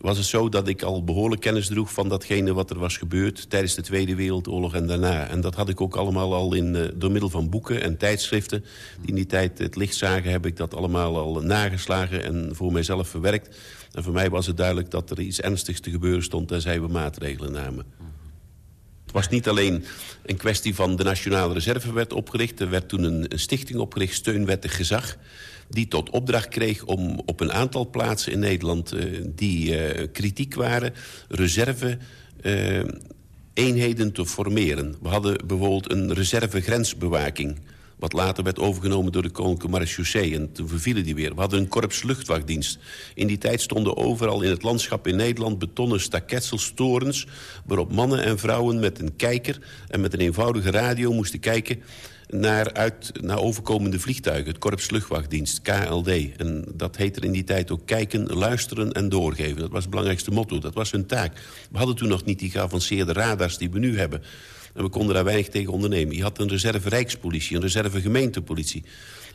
[SPEAKER 21] was het zo dat ik al behoorlijk kennis droeg van datgene wat er was gebeurd... tijdens de Tweede Wereldoorlog en daarna. En dat had ik ook allemaal al in, uh, door middel van boeken en tijdschriften... die in die tijd het licht zagen, heb ik dat allemaal al nageslagen... en voor mijzelf verwerkt. En voor mij was het duidelijk dat er iets ernstigs te gebeuren stond... tenzij we maatregelen namen. Het was niet alleen een kwestie van de Nationale Reserve werd opgericht. Er werd toen een, een stichting opgericht, Steunwettig Gezag die tot opdracht kreeg om op een aantal plaatsen in Nederland... Uh, die uh, kritiek waren, reserve... Uh, eenheden te formeren. We hadden bijvoorbeeld een reservegrensbewaking... wat later werd overgenomen door de Koninklijke Marechaussee. En toen vervielen die weer. We hadden een korps luchtwachtdienst. In die tijd stonden overal in het landschap in Nederland... betonnen staketselstorens... waarop mannen en vrouwen met een kijker en met een eenvoudige radio moesten kijken naar, uit, naar overkomende vliegtuigen. Het Korps Luchtwachtdienst, KLD. En dat heette in die tijd ook kijken, luisteren en doorgeven. Dat was het belangrijkste motto, dat was hun taak. We hadden toen nog niet die geavanceerde radars die we nu hebben. En we konden daar weinig tegen ondernemen. Je had een reserve rijkspolitie, een reserve gemeentepolitie.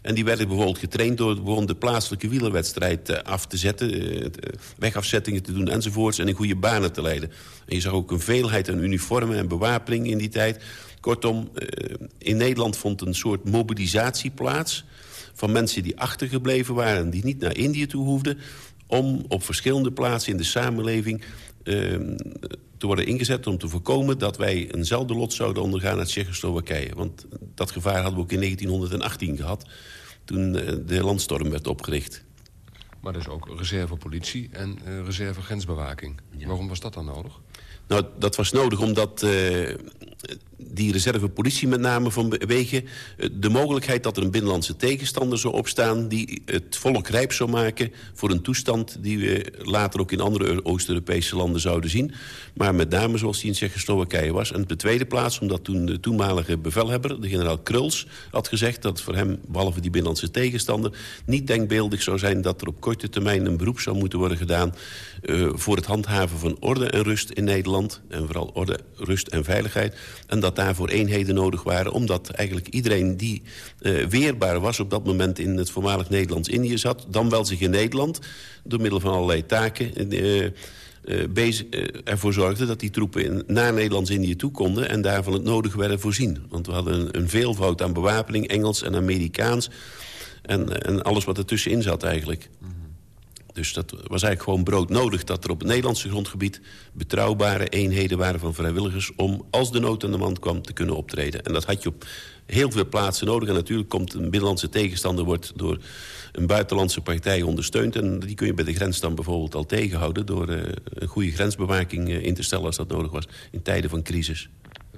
[SPEAKER 21] En die werden bijvoorbeeld getraind door gewoon de plaatselijke wielerwedstrijd uh, af te zetten. Uh, wegafzettingen te doen enzovoorts. En in goede banen te leiden. En je zag ook een veelheid aan uniformen en bewapening in die tijd. Kortom, uh, in Nederland vond een soort mobilisatie plaats... van mensen die achtergebleven waren en die niet naar Indië toe hoefden... om op verschillende plaatsen in de samenleving te worden ingezet om te voorkomen dat wij eenzelfde lot zouden ondergaan uit Tsjechoslowakije. Want dat gevaar hadden we ook in 1918 gehad, toen de landstorm werd opgericht.
[SPEAKER 6] Maar dus ook reservepolitie en uh, reserve grensbewaking. Ja. Waarom was dat dan nodig?
[SPEAKER 21] Nou, dat was nodig omdat uh, die reservepolitie met name vanwege de mogelijkheid dat er een binnenlandse tegenstander zou opstaan... die het volk rijp zou maken voor een toestand die we later ook in andere Oost-Europese landen zouden zien. Maar met name zoals die in Tsjechoslowakije was. En op de tweede plaats omdat toen de toenmalige bevelhebber, de generaal Kruls... had gezegd dat voor hem, behalve die binnenlandse tegenstander... niet denkbeeldig zou zijn dat er op korte termijn een beroep zou moeten worden gedaan... Uh, voor het handhaven van orde en rust in Nederland. En vooral orde, rust en veiligheid. En dat daarvoor eenheden nodig waren. Omdat eigenlijk iedereen die uh, weerbaar was op dat moment in het voormalig Nederlands-Indië zat. Dan wel zich in Nederland door middel van allerlei taken... Bezig, uh, ervoor zorgde dat die troepen naar Nederlands-Indië toe konden... en daarvan het nodig werden voorzien. Want we hadden een, veelvoud aan bewapening, Engels en Amerikaans... En, en alles wat ertussenin zat eigenlijk. Dus dat was eigenlijk gewoon broodnodig dat er op het Nederlandse grondgebied... betrouwbare eenheden waren van vrijwilligers... om als de nood aan de man kwam te kunnen optreden. En dat had je op heel veel plaatsen nodig. En natuurlijk komt een binnenlandse tegenstander... wordt door een buitenlandse partij ondersteund. En die kun je bij de grens dan bijvoorbeeld al tegenhouden... door uh, een goede grensbewaking uh, in te stellen als dat nodig was in tijden van crisis.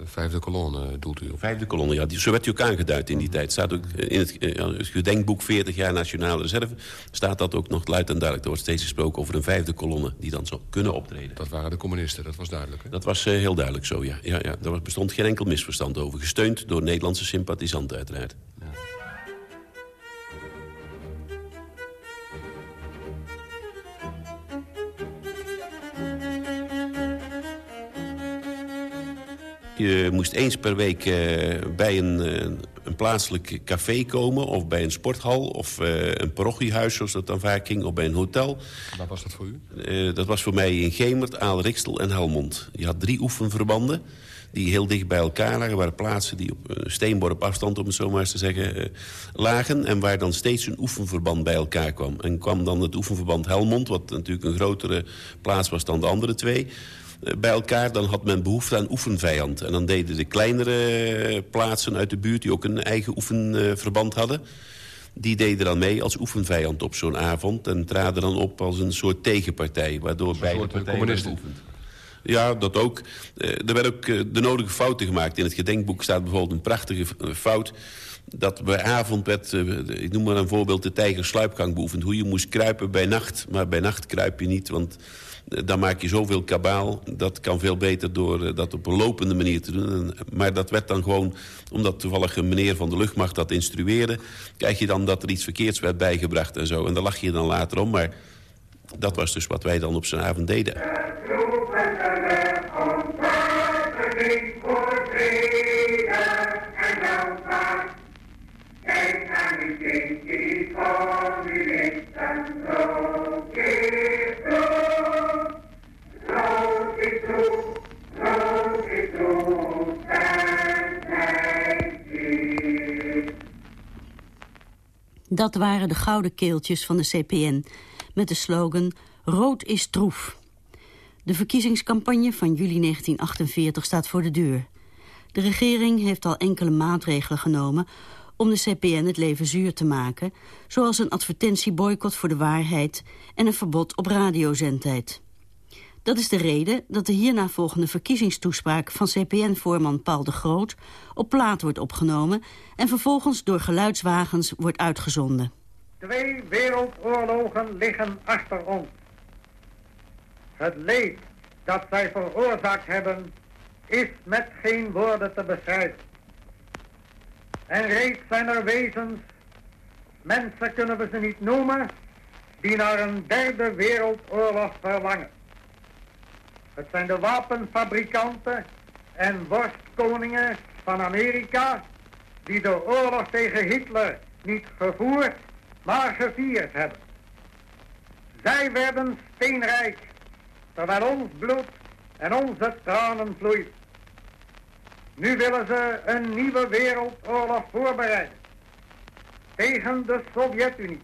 [SPEAKER 6] Vijfde kolonne doelt u
[SPEAKER 21] Vijfde kolonne, ja. Die, zo werd hij ook aangeduid in die tijd. Staat ook in het, het gedenkboek 40 jaar Nationale Reserve... staat dat ook nog luid en duidelijk. Er wordt steeds gesproken over een vijfde kolonne die dan zou kunnen optreden.
[SPEAKER 6] Dat waren de communisten, dat was duidelijk. Hè?
[SPEAKER 21] Dat was heel duidelijk zo, ja. ja, ja. Daar bestond geen enkel misverstand over. Gesteund door Nederlandse sympathisanten uiteraard. Je moest eens per week uh, bij een, uh, een plaatselijk café komen... of bij een sporthal of uh, een parochiehuis, zoals dat dan vaak ging... of bij een hotel.
[SPEAKER 6] Waar was dat voor u?
[SPEAKER 21] dat was voor mij in Gemert, Aal, Rikstel en Helmond. Je had drie oefenverbanden die heel dicht bij elkaar lagen. waren plaatsen die op een steenborp afstand, om het zo maar eens te zeggen, lagen. En waar dan steeds een oefenverband bij elkaar kwam. En kwam dan het oefenverband Helmond, wat natuurlijk een grotere plaats was dan de andere twee bij elkaar, dan had men behoefte aan oefenvijand. En dan deden de kleinere plaatsen uit de buurt... die ook een eigen oefenverband hadden... die deden dan mee als oefenvijand op zo'n avond... en traden dan op als een soort tegenpartij... waardoor
[SPEAKER 6] een beide partijen communisten oefend.
[SPEAKER 21] Ja, dat ook. Er werden ook de nodige fouten gemaakt. In het gedenkboek staat bijvoorbeeld een prachtige fout dat bij avond werd, ik noem maar een voorbeeld, de tijgersluipgang beoefend. Hoe je moest kruipen bij nacht, maar bij nacht kruip je niet... want dan maak je zoveel kabaal. Dat kan veel beter door dat op een lopende manier te doen. Maar dat werd dan gewoon, omdat toevallig een meneer van de luchtmacht dat instrueerde... krijg je dan dat er iets verkeerds werd bijgebracht en zo. En daar lach je dan later om, maar dat was dus wat wij dan op zijn avond deden.
[SPEAKER 4] Dat waren de gouden keeltjes van de CPN met de slogan Rood is troef. De verkiezingscampagne van juli 1948 staat voor de deur. De regering heeft al enkele maatregelen genomen om de CPN het leven zuur te maken... zoals een advertentieboycott voor de waarheid en een verbod op radiozendtijd. Dat is de reden dat de hierna volgende verkiezingstoespraak van CPN-voorman Paul de Groot op plaat wordt opgenomen en vervolgens door geluidswagens wordt uitgezonden.
[SPEAKER 22] Twee wereldoorlogen liggen achter ons. Het leed dat zij veroorzaakt hebben is met geen woorden te beschrijven. En reeds zijn er wezens, mensen kunnen we ze niet noemen, die naar een derde wereldoorlog verlangen. Het zijn de wapenfabrikanten en worstkoningen van Amerika die de oorlog tegen Hitler niet gevoerd, maar gevierd hebben. Zij werden steenrijk, terwijl ons bloed en onze tranen vloeien. Nu willen ze een nieuwe wereldoorlog voorbereiden. Tegen de Sovjet-Unie.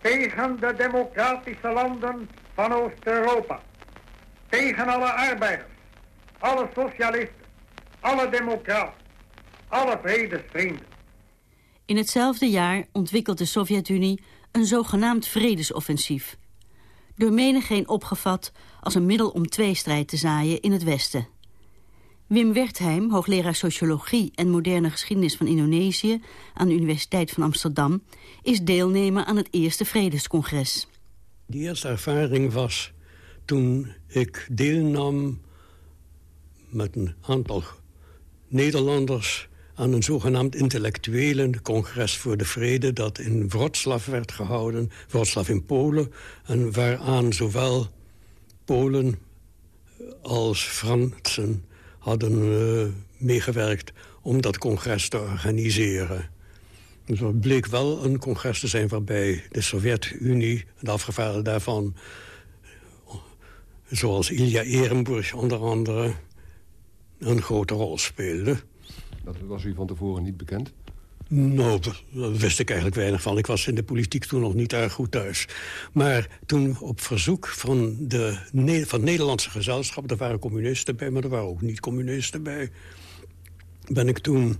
[SPEAKER 22] Tegen de democratische landen van Oost-Europa. Tegen alle arbeiders. Alle socialisten. Alle democraten. Alle vredesvrienden.
[SPEAKER 4] In hetzelfde jaar ontwikkelt de Sovjet-Unie een zogenaamd vredesoffensief. Door menigeen opgevat als een middel om tweestrijd te zaaien in het Westen. Wim Wertheim, hoogleraar sociologie en moderne geschiedenis van Indonesië... aan de Universiteit van Amsterdam, is deelnemer aan het eerste vredescongres.
[SPEAKER 7] Die eerste ervaring was toen ik deelnam met een aantal Nederlanders... aan een zogenaamd intellectuele congres voor de vrede... dat in Wroclaw werd gehouden, Wroclaw in Polen... en waaraan zowel Polen als Fransen hadden uh, meegewerkt om dat congres te organiseren. Dus er bleek wel een congres te zijn waarbij de Sovjet-Unie... de afgevaardigden daarvan, zoals Ilja Ehrenburg onder andere... een grote rol speelde.
[SPEAKER 6] Dat was u van tevoren niet bekend?
[SPEAKER 7] Nou, daar wist ik eigenlijk weinig van. Ik was in de politiek toen nog niet erg goed thuis. Maar toen op verzoek van, de, van het Nederlandse gezelschap... er waren communisten bij, maar er waren ook niet-communisten bij... ben ik toen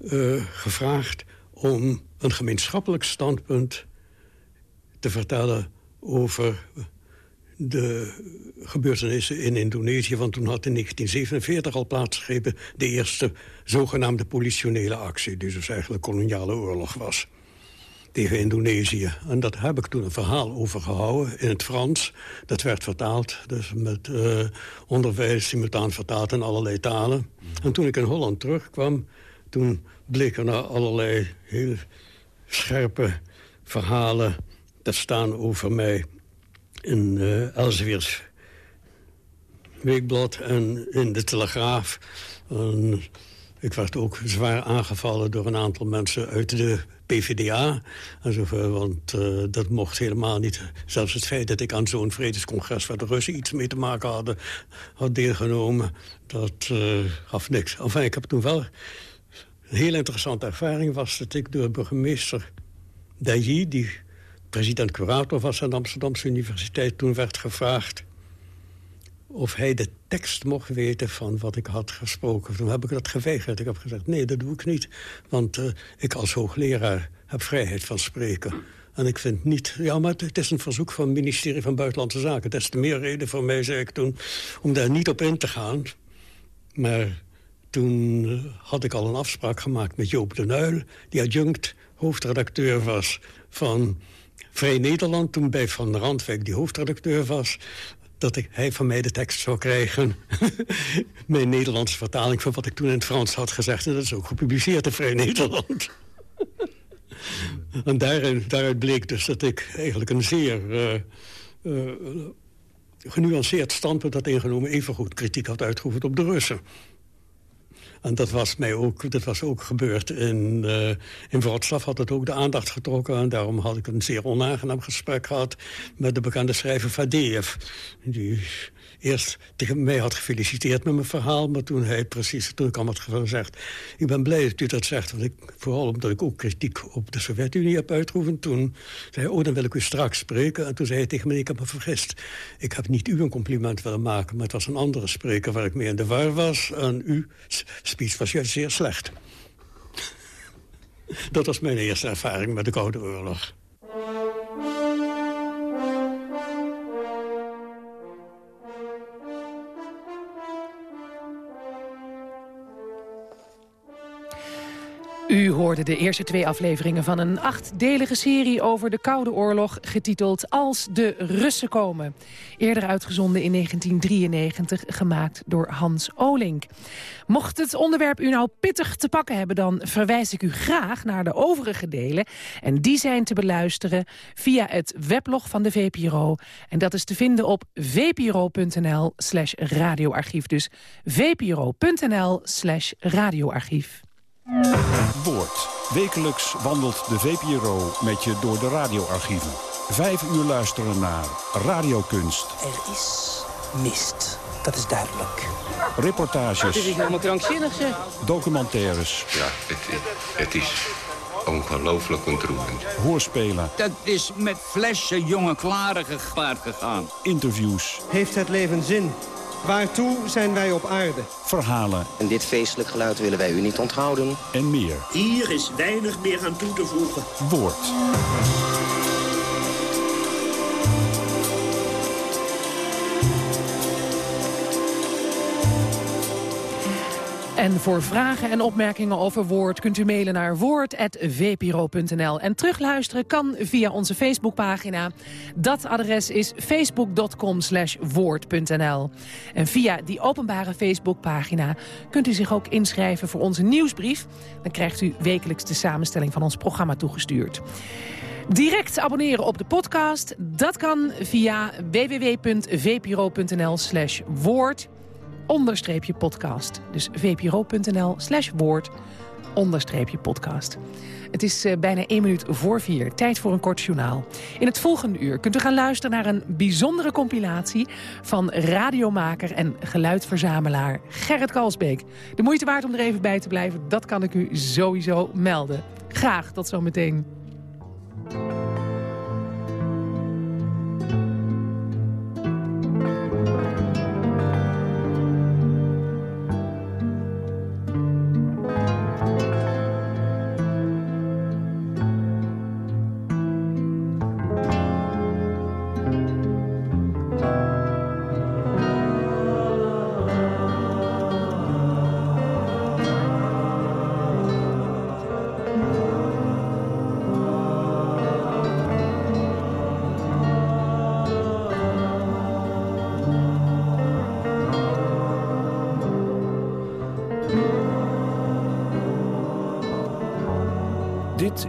[SPEAKER 7] uh, gevraagd om een gemeenschappelijk standpunt te vertellen... over de gebeurtenissen in Indonesië. Want toen had in 1947 al plaatsgegrepen... de eerste zogenaamde politionele actie... die dus eigenlijk koloniale oorlog was tegen Indonesië. En dat heb ik toen een verhaal over gehouden in het Frans. Dat werd vertaald, dus met uh, onderwijs simultaan vertaald in allerlei talen. En toen ik in Holland terugkwam, toen bleken er allerlei heel scherpe verhalen te staan over mij in uh, Elsevier's Weekblad en in de Telegraaf. En ik werd ook zwaar aangevallen door een aantal mensen uit de PvdA. Want uh, dat mocht helemaal niet. Zelfs het feit dat ik aan zo'n vredescongres... waar de Russen iets mee te maken hadden, had deelgenomen... dat uh, gaf niks. Enfin, ik heb toen wel... Een heel interessante ervaring was dat ik door burgemeester Dailly... die president-curator was aan de Amsterdamse Universiteit... toen werd gevraagd of hij de tekst mocht weten van wat ik had gesproken. Toen heb ik dat geweigerd. Ik heb gezegd, nee, dat doe ik niet. Want uh, ik als hoogleraar heb vrijheid van spreken. En ik vind niet... Ja, maar het, is een verzoek van het ministerie van Buitenlandse Zaken. Dat is te meer reden voor mij, zei ik toen, om daar niet op in te gaan. Maar toen uh, had ik al een afspraak gemaakt met Joop de Nuil... die adjunct hoofdredacteur was van Vrij Nederland... toen bij Van Randwijk die hoofdredacteur was dat ik, hij van mij de tekst zou krijgen. Mijn Nederlandse vertaling van wat ik toen in het Frans had gezegd. En dat is ook gepubliceerd in Vrij Nederland. en daaruit, daaruit, bleek dus dat ik eigenlijk een zeer... Uh, uh, genuanceerd standpunt had ingenomen... evengoed kritiek had uitgeoefend op de Russen. En dat was, mij ook, dat was ook gebeurd in, uh, in Wroclaw. Had het ook de aandacht getrokken. En daarom had ik een zeer onaangenaam gesprek gehad... met de bekende schrijver Fadeev. Die eerst tegen mij had gefeliciteerd met mijn verhaal... maar toen hij precies, toen ik allemaal had gezegd... ik ben blij dat u dat zegt, want ik, vooral omdat ik ook kritiek op de Sovjet-Unie heb uitgeoefend. Toen zei hij, oh, dan wil ik u straks spreken. En toen zei hij tegen me, ik heb me vergist. Ik heb niet u een compliment willen maken, maar het was een andere spreker... waar ik mee in de war was. En uw speech was juist zeer slecht. dat was mijn eerste ervaring met de Koude Oorlog.
[SPEAKER 3] U hoorde de eerste twee afleveringen van een achtdelige serie over de Koude Oorlog... getiteld Als de Russen komen. Eerder uitgezonden in 1993, gemaakt door Hans Olink. Mocht het onderwerp u nou pittig te pakken hebben... dan verwijs ik u graag naar de overige delen. En die zijn te beluisteren via het weblog van de VPRO. En dat is te vinden op vpro.nl slash radioarchief. Dus vpro.nl slash radioarchief.
[SPEAKER 23] Woord. Wekelijks wandelt de VPRO met je door de radioarchieven. Vijf uur luisteren naar radiokunst.
[SPEAKER 24] Er is mist, dat is duidelijk.
[SPEAKER 23] Reportages.
[SPEAKER 24] Dit is helemaal krankzinnig, zeg.
[SPEAKER 23] Documentaires.
[SPEAKER 25] Ja, het, het is ongelooflijk ontroerend.
[SPEAKER 23] Hoorspelen.
[SPEAKER 26] Dat is met flessen jonge klaren gepaard gegaan.
[SPEAKER 23] Interviews.
[SPEAKER 27] Heeft het leven zin? Waartoe zijn wij op aarde?
[SPEAKER 23] Verhalen.
[SPEAKER 28] En dit feestelijk geluid willen wij u niet onthouden.
[SPEAKER 23] En meer.
[SPEAKER 29] Hier is weinig meer aan toe te voegen.
[SPEAKER 23] Woord.
[SPEAKER 3] En voor vragen en opmerkingen over Woord kunt u mailen naar woord.vpro.nl. En terugluisteren kan via onze Facebookpagina. Dat adres is facebook.com woord.nl. En via die openbare Facebookpagina kunt u zich ook inschrijven voor onze nieuwsbrief. Dan krijgt u wekelijks de samenstelling van ons programma toegestuurd. Direct abonneren op de podcast, dat kan via www.vpro.nl slash woord onderstreepje podcast. Dus vpro.nl slash woord onderstreepje podcast. Het is uh, bijna één minuut voor vier. Tijd voor een kort journaal. In het volgende uur kunt u gaan luisteren naar een bijzondere compilatie... van radiomaker en geluidverzamelaar Gerrit Kalsbeek. De moeite waard om er even bij te blijven, dat kan ik u sowieso melden. Graag, tot zometeen.
[SPEAKER 23] Dit